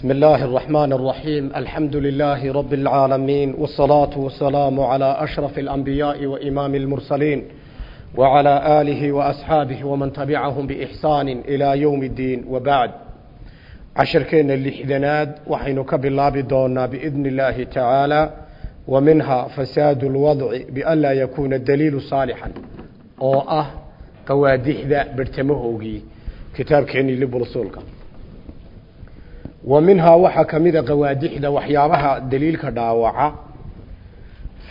بسم الله الرحمن الرحيم الحمد لله رب العالمين والصلاة والسلام على أشرف الأنبياء وإمام المرسلين وعلى آله وأصحابه ومن تبعهم بإحسان إلى يوم الدين وبعد عشركين اللحدناد وحينك بالله بدونا بإذن الله تعالى ومنها فساد الوضع بألا يكون الدليل صالحا أو أه قوادح ذا برتمهوغي كتاب كيني لبرسولك wa minhaa waxaa ka mida qawaadixda waxyaabaha daliilka dhaawaca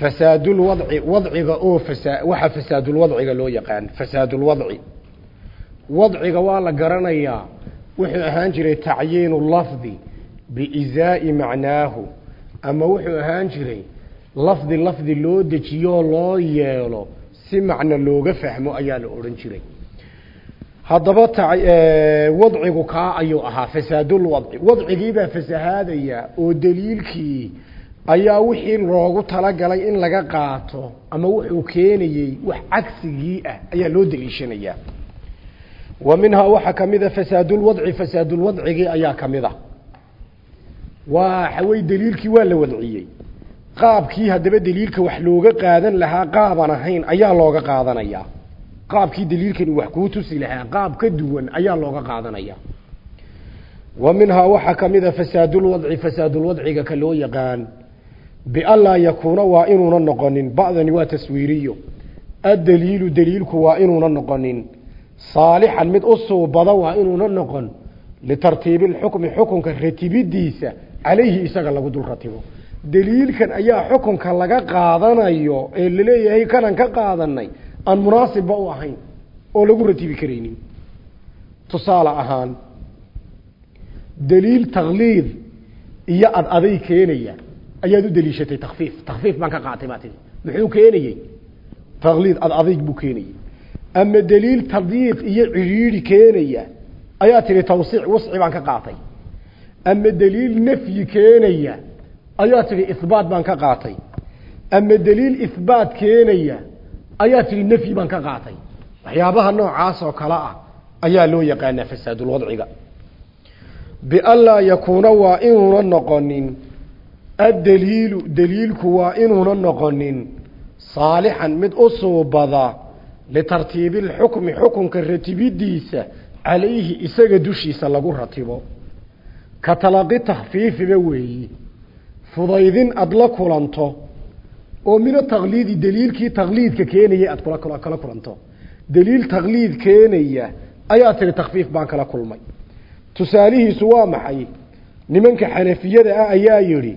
fasaadulwadci wadciga oo fasa waxaa fasaadulwadciga loo yaqaan fasaadulwadci wadciga waa la garanayaa wuxuu ahaan jiray tacyiinu lafdi biizaa'i macnaahu ama wuxuu ahaan jiray lafdi lafdi loo dejiyoo loo yeelo si macno looga fahmo ayaa la odhan jiray haddaba wadcigu kaa ayuu ahaa fasaadulwadci wadcigiibaa fasahaadaya oo daliilkii ayaa wixii loogu talagalay in laga qaato ama wuxuu keenayey wax cagsigii ah ayaa loo daliishanayaa wa minhaa waxaa ka mid a fasaadulwadci fasaadulwadcigii ayaa ka mid a waxawey daliilkii waa la wadciyey. Qaabkii haddaba daliilka wax looga qaadan lahaa qaaban ahayn ayaa looga qaadanayaa qaabkii daliilkani wax kuu tusi lahaa qaab ka duwan ayaa looga qaadanaya. Wa minhaa waxaa ka mid a fasaadulwadci fasaadulwadciga ka loo yaqaan bianlaa yakuuna waa inuuna noqonin ba'dani waa taswiiriyo. Addaliilu daliilku waa inuuna noqonin saalixan mid u suubada waa inuuna noqon litartiibi lxukmi xukunka ratibidiisa calayhi isaga lagu dul ratibo. Daliilkan ayaa xukunka laga qaadanayo ee la leeyahay kanan ka qaadanay aan munaasibba u ahayn oo lagu ratibi karaynin. Tusaale ahaan daliil takliid iyo ad aday keenaya ayaad u daliishatay takfiif takfiif baan ka qaatay baa tii muxuu keenayey takliid ad buu keenayey ama daliil tadyiiq iyo cidhiidhi keenaya ayaa tihi tawsiic wasci baan ka qaatay. Ama daliil nafyi keenaya ayaa tihi ihbaat baan ka qaatay. Ama daliil ihbaat keenaya ayaa tihi nafyi baan ka qaatay. Waxyaabaha noocaas oo kale ah ayaa loo yaqaanaa fasaadulwadciga. Bianlaa yakuuna waa inuuna noqonin addaliilu daliilku waa inuuna noqonin saalixan mid u suubada litartiibi lxukmi xukunka ratibidiisa calayhi isaga dushiisa lagu ratibo. Ka talaqi takfiifiba weeyi fudaydin aada la kulanto oo mina takliidi daliilkii takliidka keenaya aad kula kala kulanto daliil takliid keenaya ayaa tiri takfiif baan kala kulmay. Tusaalihiisu waa maxay? Nimanka xanafiyada ah ayaa yidhi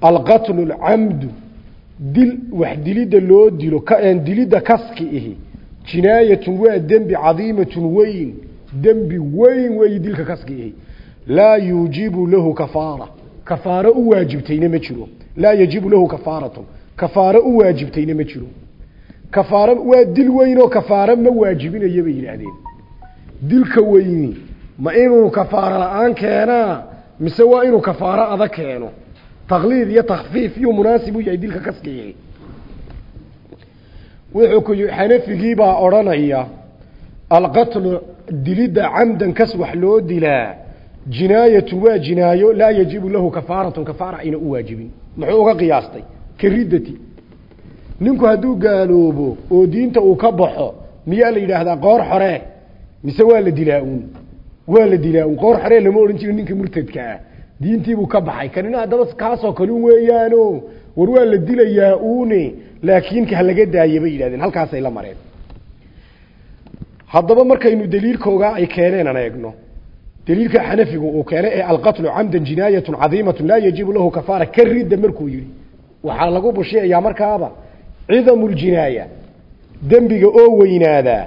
alqatlu lcamdu dil wax dilidda loo dilo dilidda kaski ihi jinaayatun waa dembi cadiimatun weyn dembi weyn weeyi dilka kaski ihi. Laa yuujibu lahu kafaara. Kafaaro u waajibtayna ma jiro. Laa yajibu lahu kafaaratun kafaaro u waajibtayna ma jiro. Kafaaro waa dil weyn kafaaro ma waajibinayo bay yidhaahdeen. Dilka weyni ma inuu kafaaro la'aan keenaa mise waa inuu kafaaro adag keeno? Takliid iyo takfiif yuu munaasib u yahay dilka kaskiga wuxuu ku xanafigii baa odhanaya alqatlu dilidda camdan kas wax loo dilaa jinaayatu waa jinaayo laa yajibu lahu kafaaratun kafaara ayna u waajibin muxuu uga qiyaastay karidati ninku hadduu gaaloobo oo diinta uu ka baxo miyaa la yidhaahdaa qoor xoree mise waa la dilaa-uun waa la dilaa-uun qoor xoree lama odhan jiro ninka murtadka ah. Diintiibuu ka baxay. Kanina haddaba kaasoo kalun weeyaano? War waa la dilayaa uune laakiin ha laga daaye bay yidhahdeen. Halkaasay la mareen. Haddaba markaynu daliilkoogaa ay keeneen aan eegno. Daliilka xanafigu uu keenay ee alqatlu camdan jinaayatun laa yajibu lahu kafaara waxaa lagu bushiyayaa markaaba cidamu ljinaaya dembiga oo weynaadaa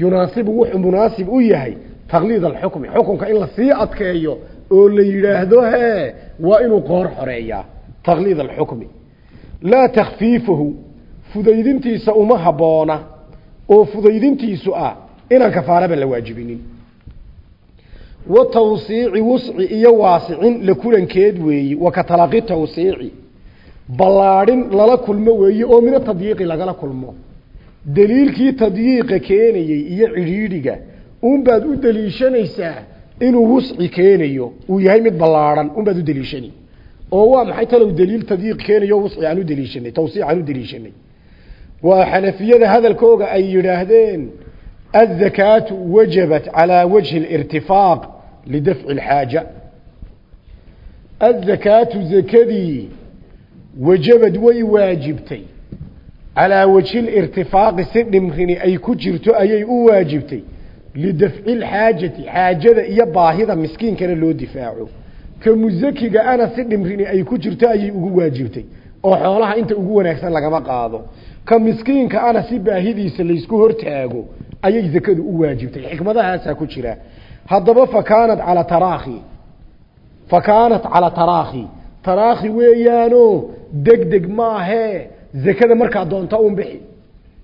yunaasibu wuxuu munaasib u yahay takliid alxukmi xukunka in la sii adkeeyo oo la yidhaahdo hee waa inuu qoor xoreeyaa. Takliid alxukmi. Laa takfiifahu fudaydintiisa uma habboona oo fudaydintiisu ah inaan kafaaraba la waajibinin. Wa tawsiici wusci iyo waasicin la kulankeed weeyi wa ka talaqi tawsiici ballaadhin lala kulmo weeye oo mina tadyiiqi lagala kulmo. Daliilkii tadyiiqa keenayey iyo cidhiidhiga unbaad u deliishanaysaa inuu wusci keenayo uu yahay mid ballaadhan unbaad u deliishani. Oo waa maxay talow daliil tadyiiq keenayo wusci aan u deliishanay tawsiic aan u deliishanay. Waa xanafiyada hadalkooga ay yidhaahdeen azakaatu wajabat calaa wajhi lirtifaaq lidafci lxaaja azakaatu zakadii wajabad way waajibtay. Calaa wajhi irtifaaqi si dhimrini ay ku jirto ayay u waajibtay. Lidafci lxaajati xaajada iyo baahida miskiinkana loo difaaco. Ka musakiga ana si dhimrini ay ku jirto ayay ugu waajibtay. Oo xoolaha inta ugu wanaagsan lagama qaado. Ka miskiinka ana si baahidiisa laysku hortaago ayay zakadu u waajibtay. Xikmadahaasaa ku jira. Haddaba fakaanat calaa taraakhi. Fakaanat calaa taraakhi. Taraakhi weeyaano deg deg maahee zakada markaa doonta un bixi.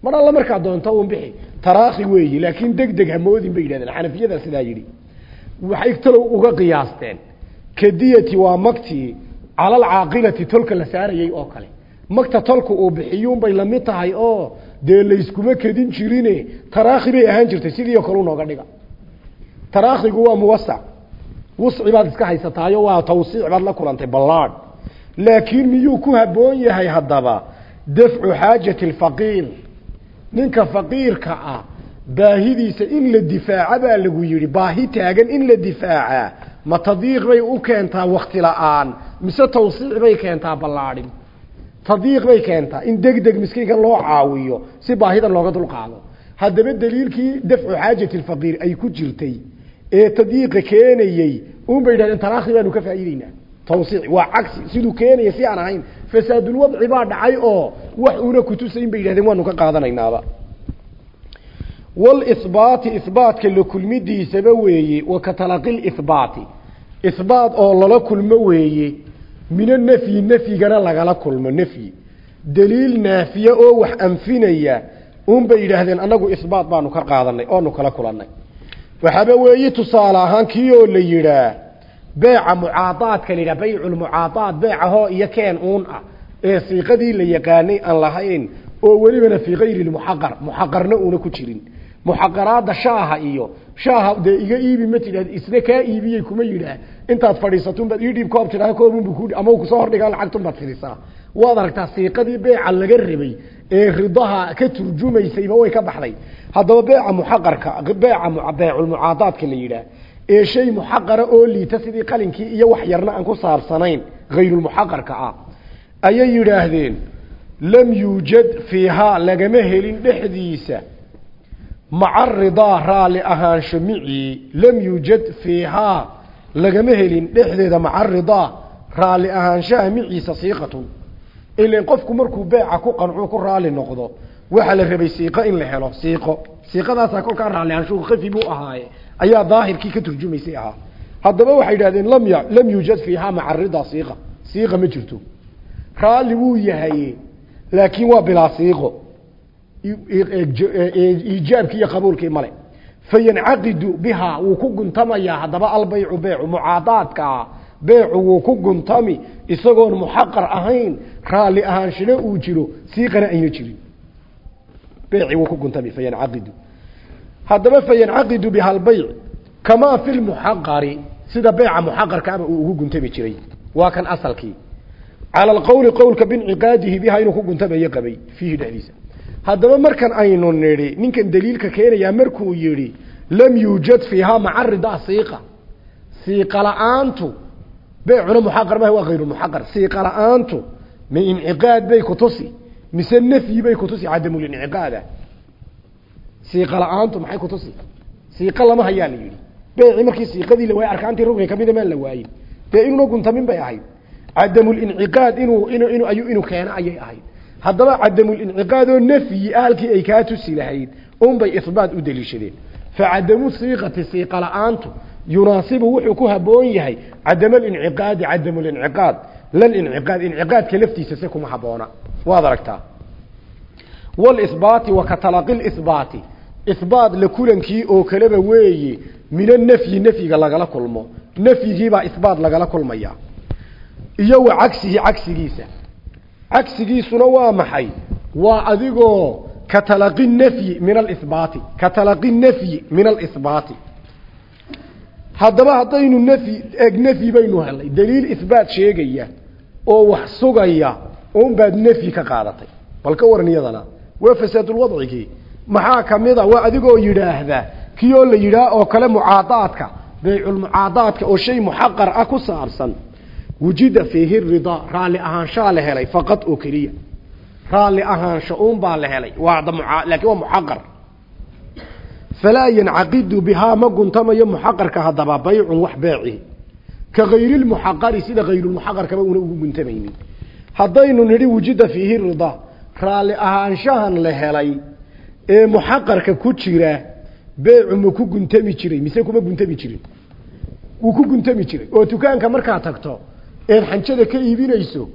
Mar alla markaa doonta un bixi. Taraakhi weeyi laakiin deg deg hamoodin bay yidhahdeen. Xanafiyada sidaa yidhi. Waxay talow uga qiyaasteen. Kadiyati waa magtii cala alcaaqilati tolka la saarayay oo kale. Magta tolka uu bixiyuunbay la mid tahay oo dee layskuma kedin jirine. Taraakhi bay ahaan jirtay. Sidii oo kale unooga dhiga. Taraakhigu waa muwasac wusci iska haysataayo waa tawsiic baad la kulantay ballaadh laakiin miyuu ku habboon yahay haddaba? Dafcu xaajati alfaqiir. Ninka faqiirka ah baahidiisa in la difaaca baa lagu yidhi baahi taagan in la difaaca. Ma tadiiq bay u keentaa wakti la'aan mise tawsiic bay keentaa ballaadhin? Tadiiq bay keentaa in deg deg miskiinka loo caawiyo si baahidan looga dulqaado. Haddaba daliilkii dafcu xaajati alfaqiir ay ku jirtay ee tadyiiqa keenayey un bay yidhahdeen taraakhi baanu ka faa'iideynaa tawsiic. Waa cagsi. Siduu keenaya si aan ahayn fasaadulwadci baa dhacay oo wax una kutusayn bay yidhahdeen waanu ka qaadanaynaaba walisbaati isbaatka la kulmidiisaba weeye wa ka talaqi lisbaati isbaat oo lala kulmo weeye min anafyi nafyigana lagala kulmo nafyi. Daliil naafiye oo wax anfinaya un bay yidhaahdeen annagu isbaat baanu ka qaadanay oonu kala kulannay. Waxaaba weeye tusaale ahaan kii la yidhaah beeca mucaadaadka la yidhaha bayculmucaadaad beecahoo iyo keen uun ah ee siiqadii la yaqaanay aan lahayn oo welibana fii kayri lmuxaqar muxaqarna uuna ku jirin. Muxaqaraada shaaha iyo shaaha dee iga iibi ma tidhahd isna kaa iibiyey kuma yidhaah intaad fadhiisato unbaad ii dhiib koob tidhaha koobunbu ku ama ku soo hordhigaan lacagtun baad fidisaa waad aragtaa siiqadii beeca laga rabay ee ridaha ka turjumaysayba way ka baxday. Haddaba beeca muxaqarka beeca beeculmucaadaadka la yidhaah ee shay muxaqara oo liita sidii qalinkii iyo wax yarna aan ku saabsanayn hayrulmuxaqarka ah ayay yidhaahdeen lam yuujad fiihaa lagama helin dhexdiisa. Maca ridaa raalli ahaansho lam yuujad fiihaa lagama helin dhexdeeda maca ridaa raalli ahaanshaha miciisa siiqatun. Qofku markuu beeca ku qancuu ku raalli noqdo waxaa la rabay siiqo in la helo siiqo. Siiqadaasaa kolkaa raalli ahaanshuhu khafi buu ahaaye ayaa daahirkii ka turjumaysay ahaa. Haddaba waxay yidhahdeen lam y lam yuujad fiihaa maca ridaa siiqa. Siiqa ma jirto. Raalli wuu yahay laakiin waa bilaa siiqo. Iijaabkii iyo qabuulkii male fayancaqidu bihaa wuu ku guntamayaa. Haddaba albaycu beecu mucaadaadkaa beecu wuu ku guntami. Isagoon muxaqar ahayn raalli ahaanshina uu jiro siiqana ayna jirin. Beeci wuu ku guntami fayancaqidu haddaba fayancaqidu biha albayc kamaa fi lmuxaqari sida beeca muxaqarkaaba uu ugu guntami jiray. Waa kan asalkii. Cala alqowli qowlka binciqaadihi biha inuu ku guntamayo qabay fiihi dhexdiisa. Haddaba markan aynu nidhi ninkan daliilka keenayaa markuu yidhi lam yuujad fiihaa maca ridaa siiqa. Siiqa la'aantu beecuna muxaqar maha waa hayru muxaqar. Siiqa la'aantu ma inciqaad bay kutusi mise nafyi bay kutusi cadamulinciqaada siiqa la'aantu maxay kutusi siiqa lama hayaa la yidhi markii siiqadii la waayey arkaantii rugni kamida maan la waayin dee inuuna guntamin bay ahayd. Cadamulinciqaad inuu inu inuu keeno ayay ahayd. Haddaba cadamulinciqaad oo nafyi ahalkii ay kaa tusi lahayd unbay ihbaat u deliishadeen. Facadamu siiqati siiqa la'aantu yunaasibu wuxuu ku haboon yahay cadam alinciqaadi cadamulinciqaad lalinciqaad inciqaadka laftiisa se kuma haboona waad aragtaa. Walisbaati wa ka talaqi isbaat la kulankii oo kaleba weeye min anafyi nafyiga lagala kulmo. Nafyigiibaa isbaat lagala kulmaya. Iyo wa cagsihi cagsigiisa. Cagsigiisuna waa maxay? Waa adigoo ka talaqi nafyi min alihbaati ka talaqi nafyi min alihbaati haddaba haddaynu nafyi eg nafyi baynu helnay daliil ihbaat sheegaya oo wax sugaya un baad nafyi ka qaadatay. Bal ka waran iyadana waa fasaadulwadcigii maxaa kamida waa adigoo yidhaahda kii oo la yidhaah oo kale mucaadaadka beyculmucaadaadka oo shay muxaqar ah ku saabsan wujida fiihi ridaa raalli ahaanshaa la helay faqad oo keliya. Raalli ahaansho uun baa la helay laakiin waa muxaqar. Falaa yancaqidu bihaa ma guntamayo muxaqarka haddaba baycun wax beeci. Ka hayrilmuxaqari sida hayrulmuxaqarkaba una ugu guntamaynin. Haddaynu nidhi wujida fiihi ridaa raalli ahaanshahan la helay ee muxaqarka ku jira beecu ma ku guntami jiray mise kuma guntami jirin? Wuu ku guntami jiray. Oo dukaanka markaa tagto eed xanjada ka iibinayso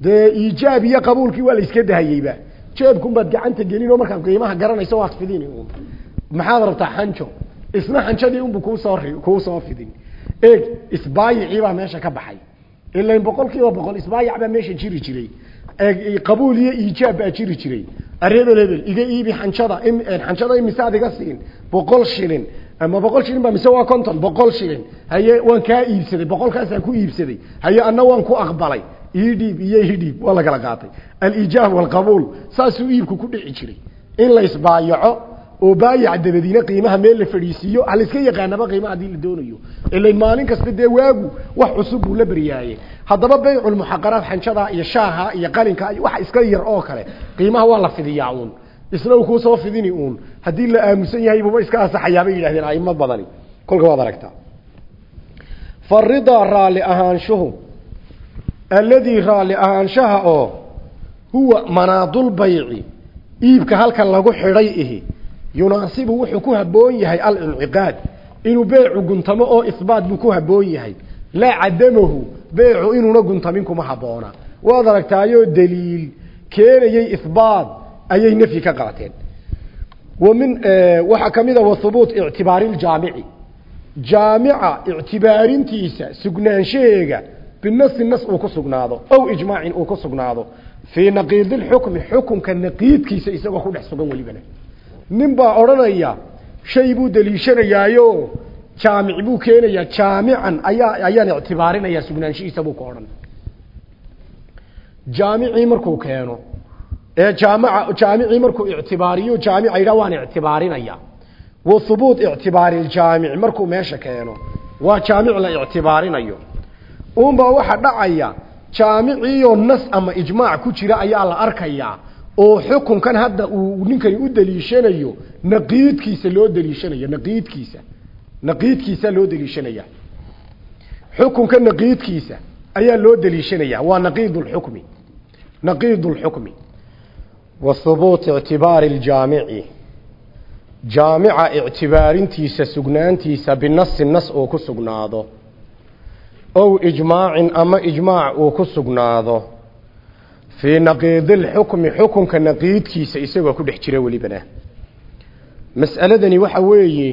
dee iijaab iyo qabuulkii waa la iska dahayeyba jeebkunbaad gacanta gelinoo markaad qiimaha garanayso waad fidin. Maxaad rabtaa xanjo? Isna xanjadii unbu kuusoo kuu soo fidin. Eeg isbaayicii baa meesha ka baxay. Ilain boqol kiiba boqol isbaayac baa meesha jiri jiray. Qabuul iyo iijaab baa jiri jiray hebel hebel iga iibi xanjada xanjada imisaad iga siin boqol shilin. Ama boqol shilin ba mise waa konton boqol shilin. Haye waan kaa iibsaday boqolkaasaan ku iibsaday. Haye anna waan ku aqbalay. Idhiib iyo idhiib waa la kala qaatay. Aliijaab walqabuul saasuu iibku ku dhici jiray. In la oo baayac dabadiina qiimaha meel la fadhiisiiyo haliska yaqaanaba qiimaha haddii la doonayo. Ilain maalin kasta dee waagu wax cusub buu la beryaaye haddaba bayculmuxaqaraat xanjada iyo shaaha iyo qalinka wax iska yar oo kale qiimaha waa la fidiyaa uun. Isna uu kuusoo fidini uun. Haddii la aamusan yahay buba iska asaxayaa yidhahdeen aimo badani. Kolka waad aragtaa faridaa raalli ahaanshuhu. Alladii raalli ahaanshaha oo huwa manaadulbayci iibka halkan lagu xidhay ihi yunaasibu wuxuu ku habboon yahay alinciqaad inuu beecu guntamo oo isbaat buu ku habboon yahay. Laa cadamahu beecu inuuna guntamin kuma habboona. Waad aragtaayoo daliil keenayay ihbaat ayay nafyi ka qaateen. Wa min waxaa ka mid a wa hubuut ictibaari ljaamici jaamica ictibaarintiisa sugnaanshaheega binasi nas uu ku sugnaado ow ijmaacin uu ku sugnaado. Fii naqiidi lxukmi xukunka naqiidkiisa isagoo ku dhex sugan welibana nin baa odhanaya shay buu daliishanayaayo jaamic buu keenayaa jaamican ayaa ayaan ictibaarinayaa sugnaanshihiisa buu ka odhan jaamicii markuu keeno ee jaamica jaamicii markuu ictibaariyo jaamica yidhaha waan ictibaarinaya wa hubuut ictibaari ljaamic markuu meesha keeno waa jaamic la ictibaarinayo. Unbaa waxa dhacaya jaamiciioo nas ama ijmaac ku jira ayaa la arkayaa oo xukunkan hadda uu ninkani u daliishanayo naqiidkiisa loo daliishanayo naqiidkiisa naqiidkiisa loo daliishanaya xukunka naqiidkiisa ayaa loo daliishanaya waa naqiid lxukmi naqiid lxukmi wa hubuut ictibaari ljaamici jaamica ictibaarintiisa sugnaantiisa binasi nas uu ku sugnaado ow ijmaacin ama ijmaac uu ku sugnaado fii naqiidi lxukmi xukunka naqiidkiisa isagoo ku dhex jira welibana. Mas'aladani waxa weeye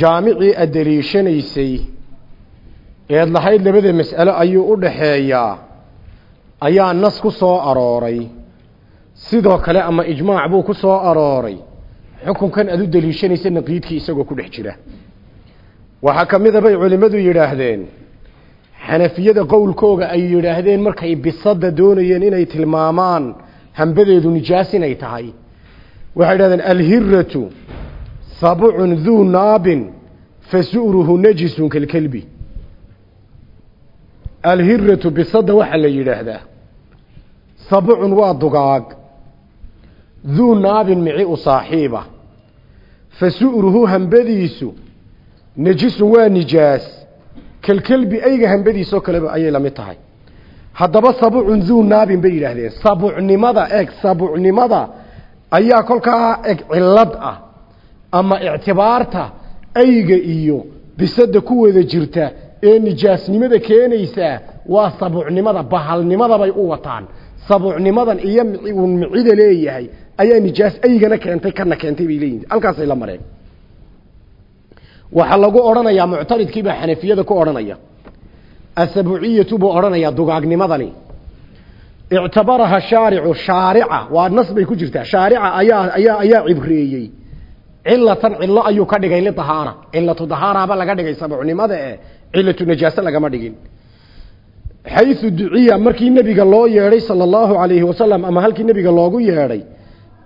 jaamicii aad daliishanaysay eed lahayd labada mas'alo ayuu u dhaxeeyaa ayaa nas ku soo arooray. Sidoo kale ama ijmaac buu ku soo arooray. Xukunkan aad u daliishanaysa naqiidkii isagoo ku dhex jira. Waxaa ka mida bay culimmadu yidhaahdeen xanafiyada qowlkooga ay yidhaahdeen markay bisada doonayeen inay tilmaamaan hambadeedu nijaas inay tahay. Waxay yidhahdeen alhiratu sabcun duu naabin fasu'ruhu najisun kalkelbi alhiratu bisada waxaa la yidhaahdaa sabcun waa dugaag duu naabin mici u saaxiiba fasu'ruhu hambadiisu najisun waa nijaas kalkelbi ayga hambadiisoo kaleba ayay la mid tahay. Haddaba sabucun duu naabin bay yidhaahdeen. Sabucnimada eg sabucnimada ayaa kolkaa eg cilad ah ama ictibaarta ayga iyo bisada ku wada jirta ee nijaasnimada keenaysaa waa sabucnimada bahalnimadabay u wataan. Sabucnimadan iyo un micida leeyahay ayaa nijaas aygana keentay kana keentay bay leeyihiin halkaasay la mareen waxaa lagu odhanayaa muctaridkiibaa xanafiyada ku odhanaya. Asabuciyatu buu odhanayaa dugaagnimadani. Ictabaraha shaaricu shaarica waa nas bay ku jirtaa. Shaarica ayaa ayaa ayaa cibreeyey. Cilatan cilo ayuu ka dhigay liahaara cilatu dahaaraba laga dhigay sabcnimada e cilatu najaase lagama dhigin. Xayu duciya markii nebiga loo yeedhay sala allahu alayhi wasalam ama halkii nebiga loogu yeedhay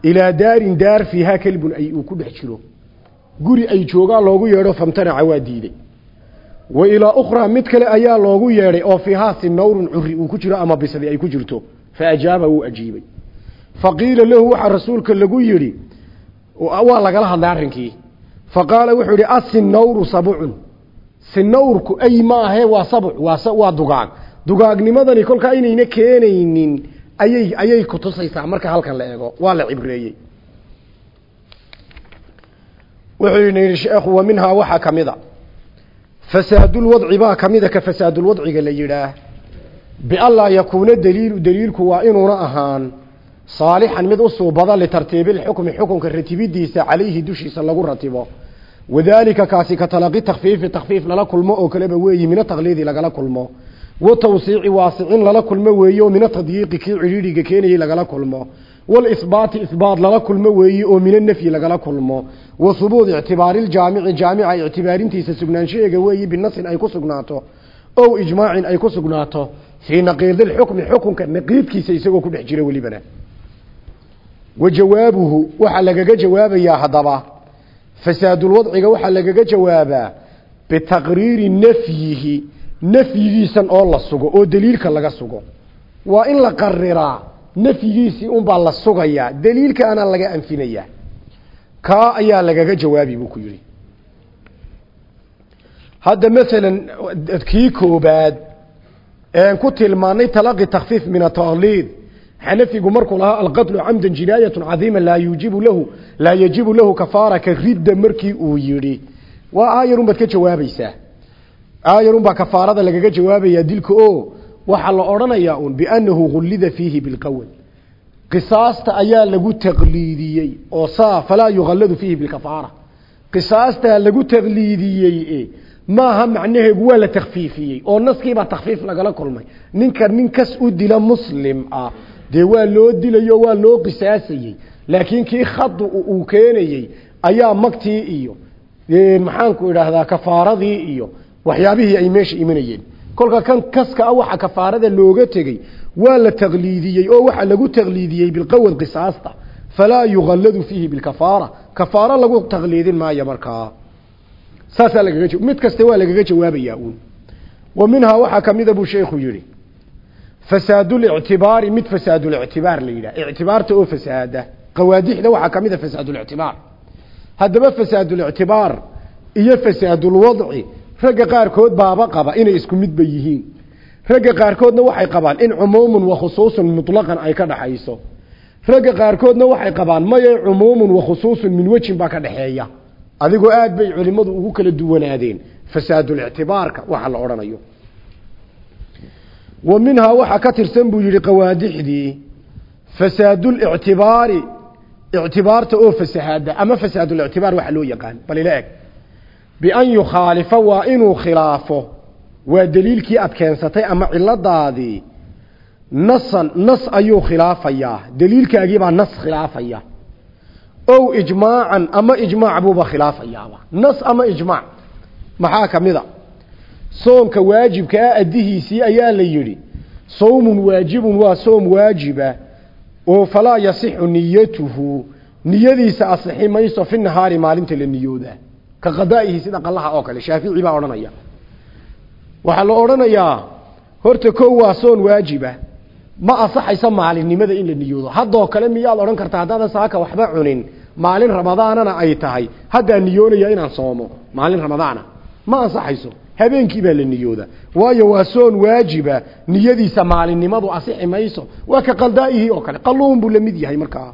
ilaa daarin daar fiihaa kelbun ay uu ku dhex jiro guri ay joogaan loogu yeedho famtanaca waa diiday wa ilaa ukhraa mid kale ayaa loogu yeedhay oo fiihaa sinawrun curi uu ku jiro ama bisadi ay ku jirto. Fa ajaaba wuu ajiibay. Fa qiila lahu waxaa rasuulka lagu yidhi waa lagala hadlay arrinkii. Fa qaala wuxuu yidhi asinawru sabcun sinawrku ay maahe waa sabc waa dugaag. Dugaagnimadani kolkaa inayna keenaynin. Ayay ayay kutusaysaa marka halkan la eego. Waa la cibreeyey wuxuu yidhi sheekhu wa minhaa waxaa ka mid a fasaadulwadci baa ka mida ka fasaadulwadciga la yidhaah. Bianlaa yakuuna daliilu daliilku waa inuuna ahaan saalixan mid u suubada litartiibilxukmi xukunka ratibidiisa calayhi dushiisa lagu ratibo wadaalika kaasi ka talaqi takfiifi takfiif lala kulmo oo kaleba weeyi mina takliidi lagala kulmo. Wa tawsiici waasicin lala kulmo weeye oo mina tadyiiqi kii cidhiidhiga keenayey lagala kulmo walisbaati isbaat lala kulmo weeye oo mina nafyi lagala kulmo wa hubuut ictibaariiljaamici jaamica ictibaarintiisa sugnaanshaheega weeyi binasin ay ku sugnaato ow ijmaacin ay ku sugnaato fii naqiidilxukmi xukunka naqiidkiisa isagoo ku dhex jira welibana wa jawaabuhu waxaa lagaga jawaabayaa haddaba fasaadulwadciga waxaa lagaga jawaabaa bitaqriiri nafyihi nafyigiisan oo la sugo oo daliilka laga sugo waa in la qariraa nafyigiisii unbaa la sugayaa daliilkaana laga anfinayaa. Kaa ayaa lagaga jawaabi buu ku yidhi. Hadda masalan kii koobaad een ku tilmaanay talaqi takfiif min ataqliid xanafigu markuu lahaa alqatlu camdan jinaayatu cadiima laa yujibu lahu laa yajibu lahu kafaara ka ridda markii uu yidhi. Waa aayarun baad ka jawaabaysaa. Aayarun baa kafaarada lagaga jawaabayaa dilka oo waxaa la odhanayaa un biannahu gullida fiihi bilqawl. Qisaasta ayaa lagu taqliidiyey oo saa falaa yuqalladu fiihi bilkafaara. Qisaastaa lagu taqliidiyey maaha macnaheegu waa la takfiifiyey oo naskiibaa takfiif lagala kulmay. Ninka nin kas u dila muslim ah dee waa loo dilayo waa loo qisaasayey. Laakiin kii khadu uu keenayey ayaa magtii iyo maxaanku idhaahdaa kafaaradii iyo waxyaabihii ay meesha imanayeen kolka kan kaska ah waxa kafaarada looga tegey waa la taqliidiyey oo waxa lagu taqliidiyey bilqawad qisaasta falaa yuqalladu fiihi bilkafaara. Kafaaro lagu taqliidin maayo markaa saasaa lagaga mid kasta waa lagaga jawaabayaa uun. Wa minhaa waxaa kamida buu sheekhu yihi fasaadulictibaari mid fasaadulictibaar la yidhah ictibaarta oo fasaada qawaadixda waxaa kamida fasaadulictibaar haddaba fasaadulictibaar iyo fasaadulwadci ragga qaarkood baaba qaba inay isku midba yihiin. Ragga qaarkoodna waxay qabaan in cumuumun wa khusuusun mutlaqan ay ka dhaxayso. Ragga qaarkoodna waxay qabaan maye cumuumun wa khusuusun min wejin baa ka dhaxeeya. Adigoo aad bay culimmadu ugu kala duwanaadeen fasaadulictibaarka waxa la odhanayo. Wa minhaa waxaa ka tirsan buu yihi qawaadixdii fasaadulictibaari ictibaarta oo fasahaada ama fasaadulictibaar waxa loo yaqaan bal ila eg bian yukhaalifa waa inuu khilaafo waa daliilkii aad keensatay ama ciladaadii nasan nas ayuu khilaafayaa daliilkaagiibaa nas khilaafaya ow ijmaacan ama ijmaac buuba khilaafayaaba nas ama ijmaac maxaa ka mid a soomka waajibka ah addihiisii ayaa la yidhi sawmun waajibun waa soom waajiba oo falaa yasixu niyatuhu niyadiisa asixi mayso fi maalinta la niyoodaa ka qadaa'ihi sida qallaha oo kale shaafici baa odhanaya. Waxaa la odhanayaa horta kow waa soon waajiba. Ma asaxayso maalinimada in la niyoodo. Haddoo kale miyaad odhan kartaa haddaadan saaka waxba cunin. Maalin ramadaanana ay tahay. Haddaa niyoonaya inaan soomo maalin ramadaana. Ma ansaxayso. Habeenkii baa la niyooda. Waayo waa soon waajiba. Niyadiisa maalinimadu asixi mayso. Waa ka qaldaa'ihii oo kale. Qalluhunbuu la mid yahay markaa.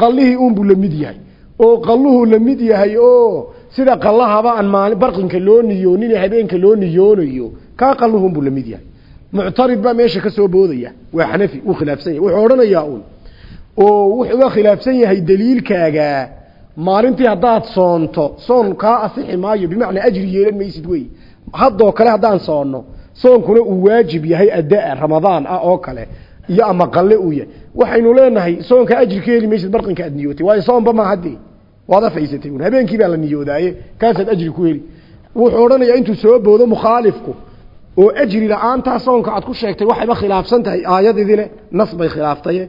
Qallihii unbuu la yahay. Oo qalluhu la yahay oo sida qallahaba aan maali barqinka loo niyoonin habeenka loo niyoonayo kaa qalluhunbuu la mid yahay. Muctarid baa meesha ka soo boodaya. Waa xanafi uu khilaafsan yahay. Wuxuu odhanayaa un oo wuxuu uga khilaafsan yahay daliilkaaga. Maalintii haddaad soonto soon kaa asixi maayo. Bimacnaa ajri yeelan maysid wey haddoo kale haddaan soonno soonkuna uu waajib yahay addaa ramadaan ah oo kale iyo ama qalle uu yahay. Waxaynu leenahay soonka ajri ka heli maysid barqinka aad waayo soonba ma haddee waad afaysatay un habeenkii baa la niyoodaaye. Kaasaad ajri ku heli. Wuxuu odhanayaa intuu soo boodo mukhaalifku oo ajri la'aantaa soonka aad ku sheegtay waxayba khilaafsan tahay aayadidile nas bay khilaaftaye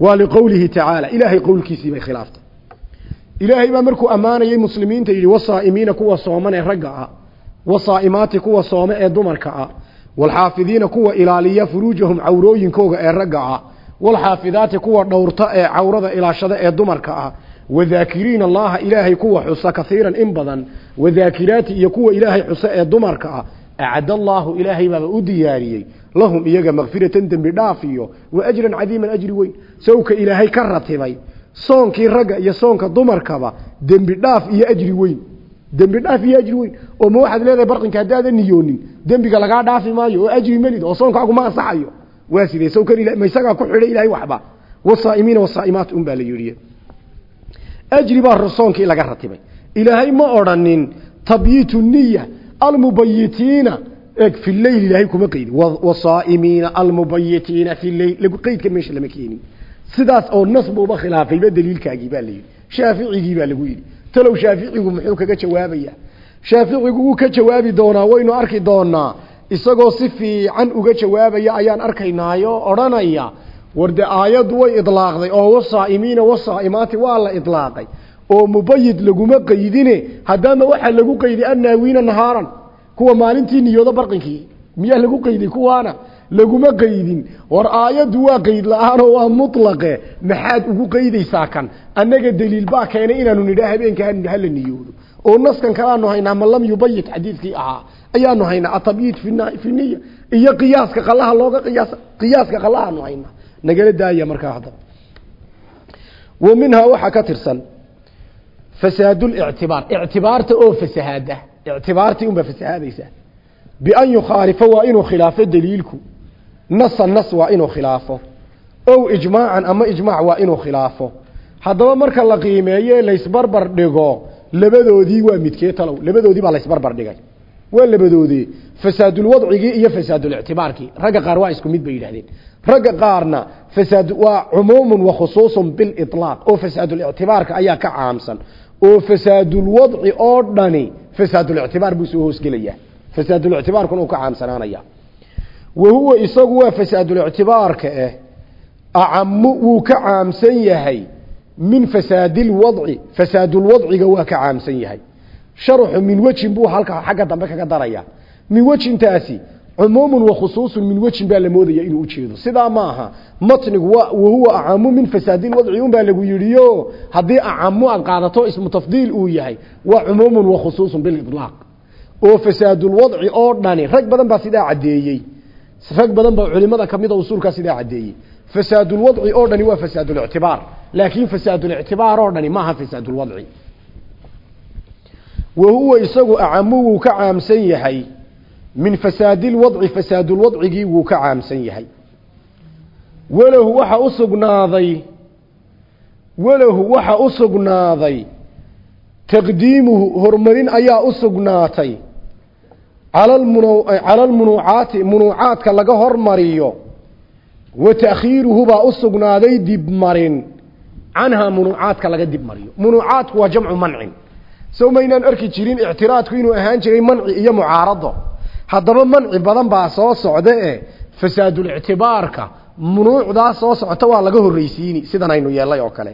waa liqowlihi tacaala ilaahay qowlkiisii bay khilaaftay. Ilaahay baa markuu ammaanayay muslimiinta yidhi wasaa'imiina kuwa sooman ragga ah. Wasaa'imaati kuwa soome ee dumarka ah. Walxaafidiina kuwa ilaaliya furuujahum cawrooyinkooga ee ragga ah. Walxaafidaati kuwa dhowrta ee cawrada ilaashada ee dumarka ah wadaakiriina allaha ilaahay kuwa xusa kaiiran in badan wadaakiraati iyo kuwa ilaahay xusa ee dumarka ah acad allaahu ilaahay baaba u diyaariyey lahum iyaga makfiratan dembi dhaaf iyo wa ajran cadiiman ajri weyn sawka ilaahay ka ratibay soonkii ragga iyo ajri weyn oo ma waxaad leedahay barqinka haddaadan niyoonin dembiga lagaa dhaafi maayo oo ajri melid oo soonkaagu ma ansaxayo waa sidee sawkan ma isagaa ku xidhay ilaahay waxba wasaa'imiina wasaa'imaat un baa la yidhi ajri baa soonkii laga ratibay. Ilaahay ma odhanin tabyiitu niya almubayitiina. Fi leyl ilaahay kuma qeydi wasaa'imiina almubayitiina fi leyl qeydka meesha lama keenin. Sidaas oo nas buuba khilaafayba daliilkaagii baa la shaaficigii baa lagu yidhi. Talow shaaficigu muxuu kaga jawaabaya? Shaaficigu wuu ka jawaabi doonaa waynu arki doonaa isagoo si fiican uga jawaabaya ayaan arkaynaayo odhanaya warde aayaddu way idlaaqday oo wasaa'imiina wasaa'imaati waa la idlaaqay oo mubayid laguma qeydine haddaama waxaa lagu qeyday annaawiina nahaaran kuwa maalintii niyoodo barqinkii miyaa lagu qeyday kuwaana? Laguma qeydin war aayaddu waa qeyd la'aanoo waa mutlaqe. Maxaad ugu qeydaysaa kan? Annaga daliil baa keenay inaanu nidhaa habeenka hala niyoodo. Oo naskan kalaanu haynaa man lam yubayit xadiidkii ahaa ayaanu haynaa atabyiid fi iyo qiyaaska qalaha looga qiyaas qiyaaska qalahaanu haynaa nagala daaya markaa haddaba wa minhaa waxaa ka tirsan fasaadlictibaar ictibaarta oo fasahaada ictibaartii unbaa fasahaadaysaa bian yukhaalifa waa inuu khilaafo daliilku. Nasa nas waa inuu khilaafo. Ow ijmaacan ama ijmaac waa inuu khilaafo. Haddaba marka la qiimeeye laysbarbar dhigo labadoodii waa midkee talow. Labadoodii baa laysbarbar dhigay. Waa labadoodii. Fasaadulwadcigii iyo fasaadulictibaarkii ragga qaar waa isku mid bay yidhahdeen ragga qaarna fasaad waa cumuumun wa khusuusun biliطlaaq oo fasaadulictibaarka ayaa ka caamsan. Oo fasaadulwadci oo dhani fasaadulictibaar buu soo hoosgelayaa fasaadulictibaarkuna uu ka caamsanaanaya. Wa isagu waa fasaadulictibaarka eh acamu wuu ka caamsan yahay min fasaadilwadci fasaadulwadciga waa ka caamsan yahay. Sharxu min wejin buu halka xagga dambe kaga daraya. Min wejintaasi cumuumun wa khusuusun min wejin baa la moodaya inuu ujeedo sidaa ma aha matnigu wahuwa acamu min fasaadilwadci un baa lagu yidhiyo haddii acamu aad qaadato ismu tafdiil uu yahay waa cumuumun wa khusuusun biliطlaaq oo fasaadulwadci oo dhani rag badan baa sidaa caddeeyey. Rag badan baa culimada kamida usuulkaa sidaa caddeeyey. Fasaadulwadci oo dhani waa fasaadulictibaar laakiin fasaadulictibaar oo dhani maaha fasaadulwadci wa huwa isagu acamu wuu ka caamsan yahay min fasaadilwadci fasaadulwadcigii wuu ka caamsan yahay. Walahu waxa u sugnaaday walahu waxa u sugnaaday taqdiimuhu horumarin ayaa u sugnaatay. Cala almunuucaati munuucaadka laga hormariyo wa taakhiiruhu baa u sugnaaday dibmarin canhaa munuucaadka laga dibmariyo munuucaadku waa jamcu mancin. Sow maynaan arki jirin ictiraadku inuu ahaan jiray manci iyo mucaarado haddaba manci badan baa soo socda e fasaadulictibaarka. Munuucdaa soo socota waa laga horreysiini sidan aynu yeelay oo kale.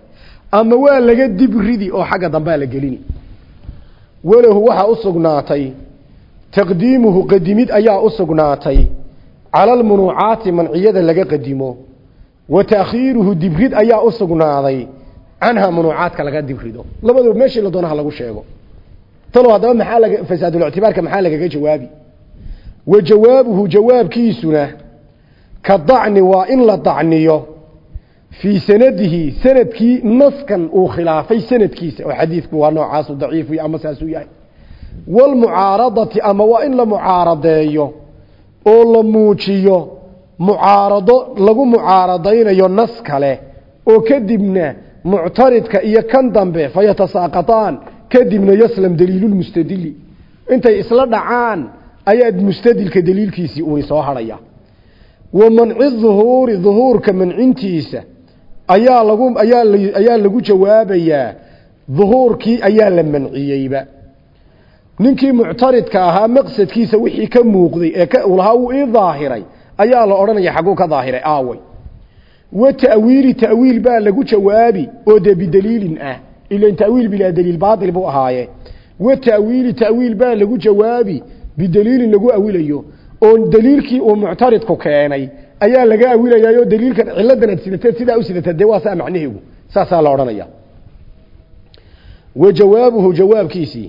Ama waa laga dib ridi oo xagga dambea la gelini. Walahu waxaa u sugnaatay taqdiimuhu qadimid ayaa u sugnaatay cala almunuucaati manciyada laga qadimo wa taakhiiruhu dibrid ayaa u sugnaaday canha munuucaadka laga dibrido labadoob meeshii la doonaha lagu sheego. Talow haddaba maxaa laga fasaadulictibaarka maxaa lagaga jawaabi wa jawaabuhu jawaabkiisuna ka dacni waa in la dacniyo fii sanadihi sannadkii naskan uu khilaafay sanadkiisa oo xadiidku waa noocaasu daciifu ama saasuu yahay. Walmucaaradati ama waa in la mucaaradeeyo oo la muujiyo mucaarado lagu mucaaradaynayo nas kale oo kadibna muctaridka iyo kan dambe fayatasaaqataan kadibna yaslam daliilulmustadili intay isla dhacaan ayaad mustadilka daliilkiisii uuni soo hadhaya. Wa manci duhuuri duhuurka mancintiisa ayaa lagu ayaa ayaa lagu jawaabayaa duhuurkii ayaa la manciyeyba ninkii muctaridka ahaa maqsadkiisa wixii ka muuqday ee lahaa uu ii daahiray ayaa la odhanaya xagguu ka daahiray aaway. Wa ta'wiili ta'wiil baa lagu jawaabi oo dee bidaliilin ah ilan ta'wiil bilaa daliil baatil buu ahaaye. Wa ta'wiili ta'wiil baa lagu jawaabi bidaliilin lagu awilayo oo daliilkii uu muctaridku keenay ayaa laga awilayaayoo daliilkan ciladan aad sidateed sidaa u sidateed dee waa saa macnaheegu saasaa la odhanaya. Wa jawaabuhu jawaabkiisii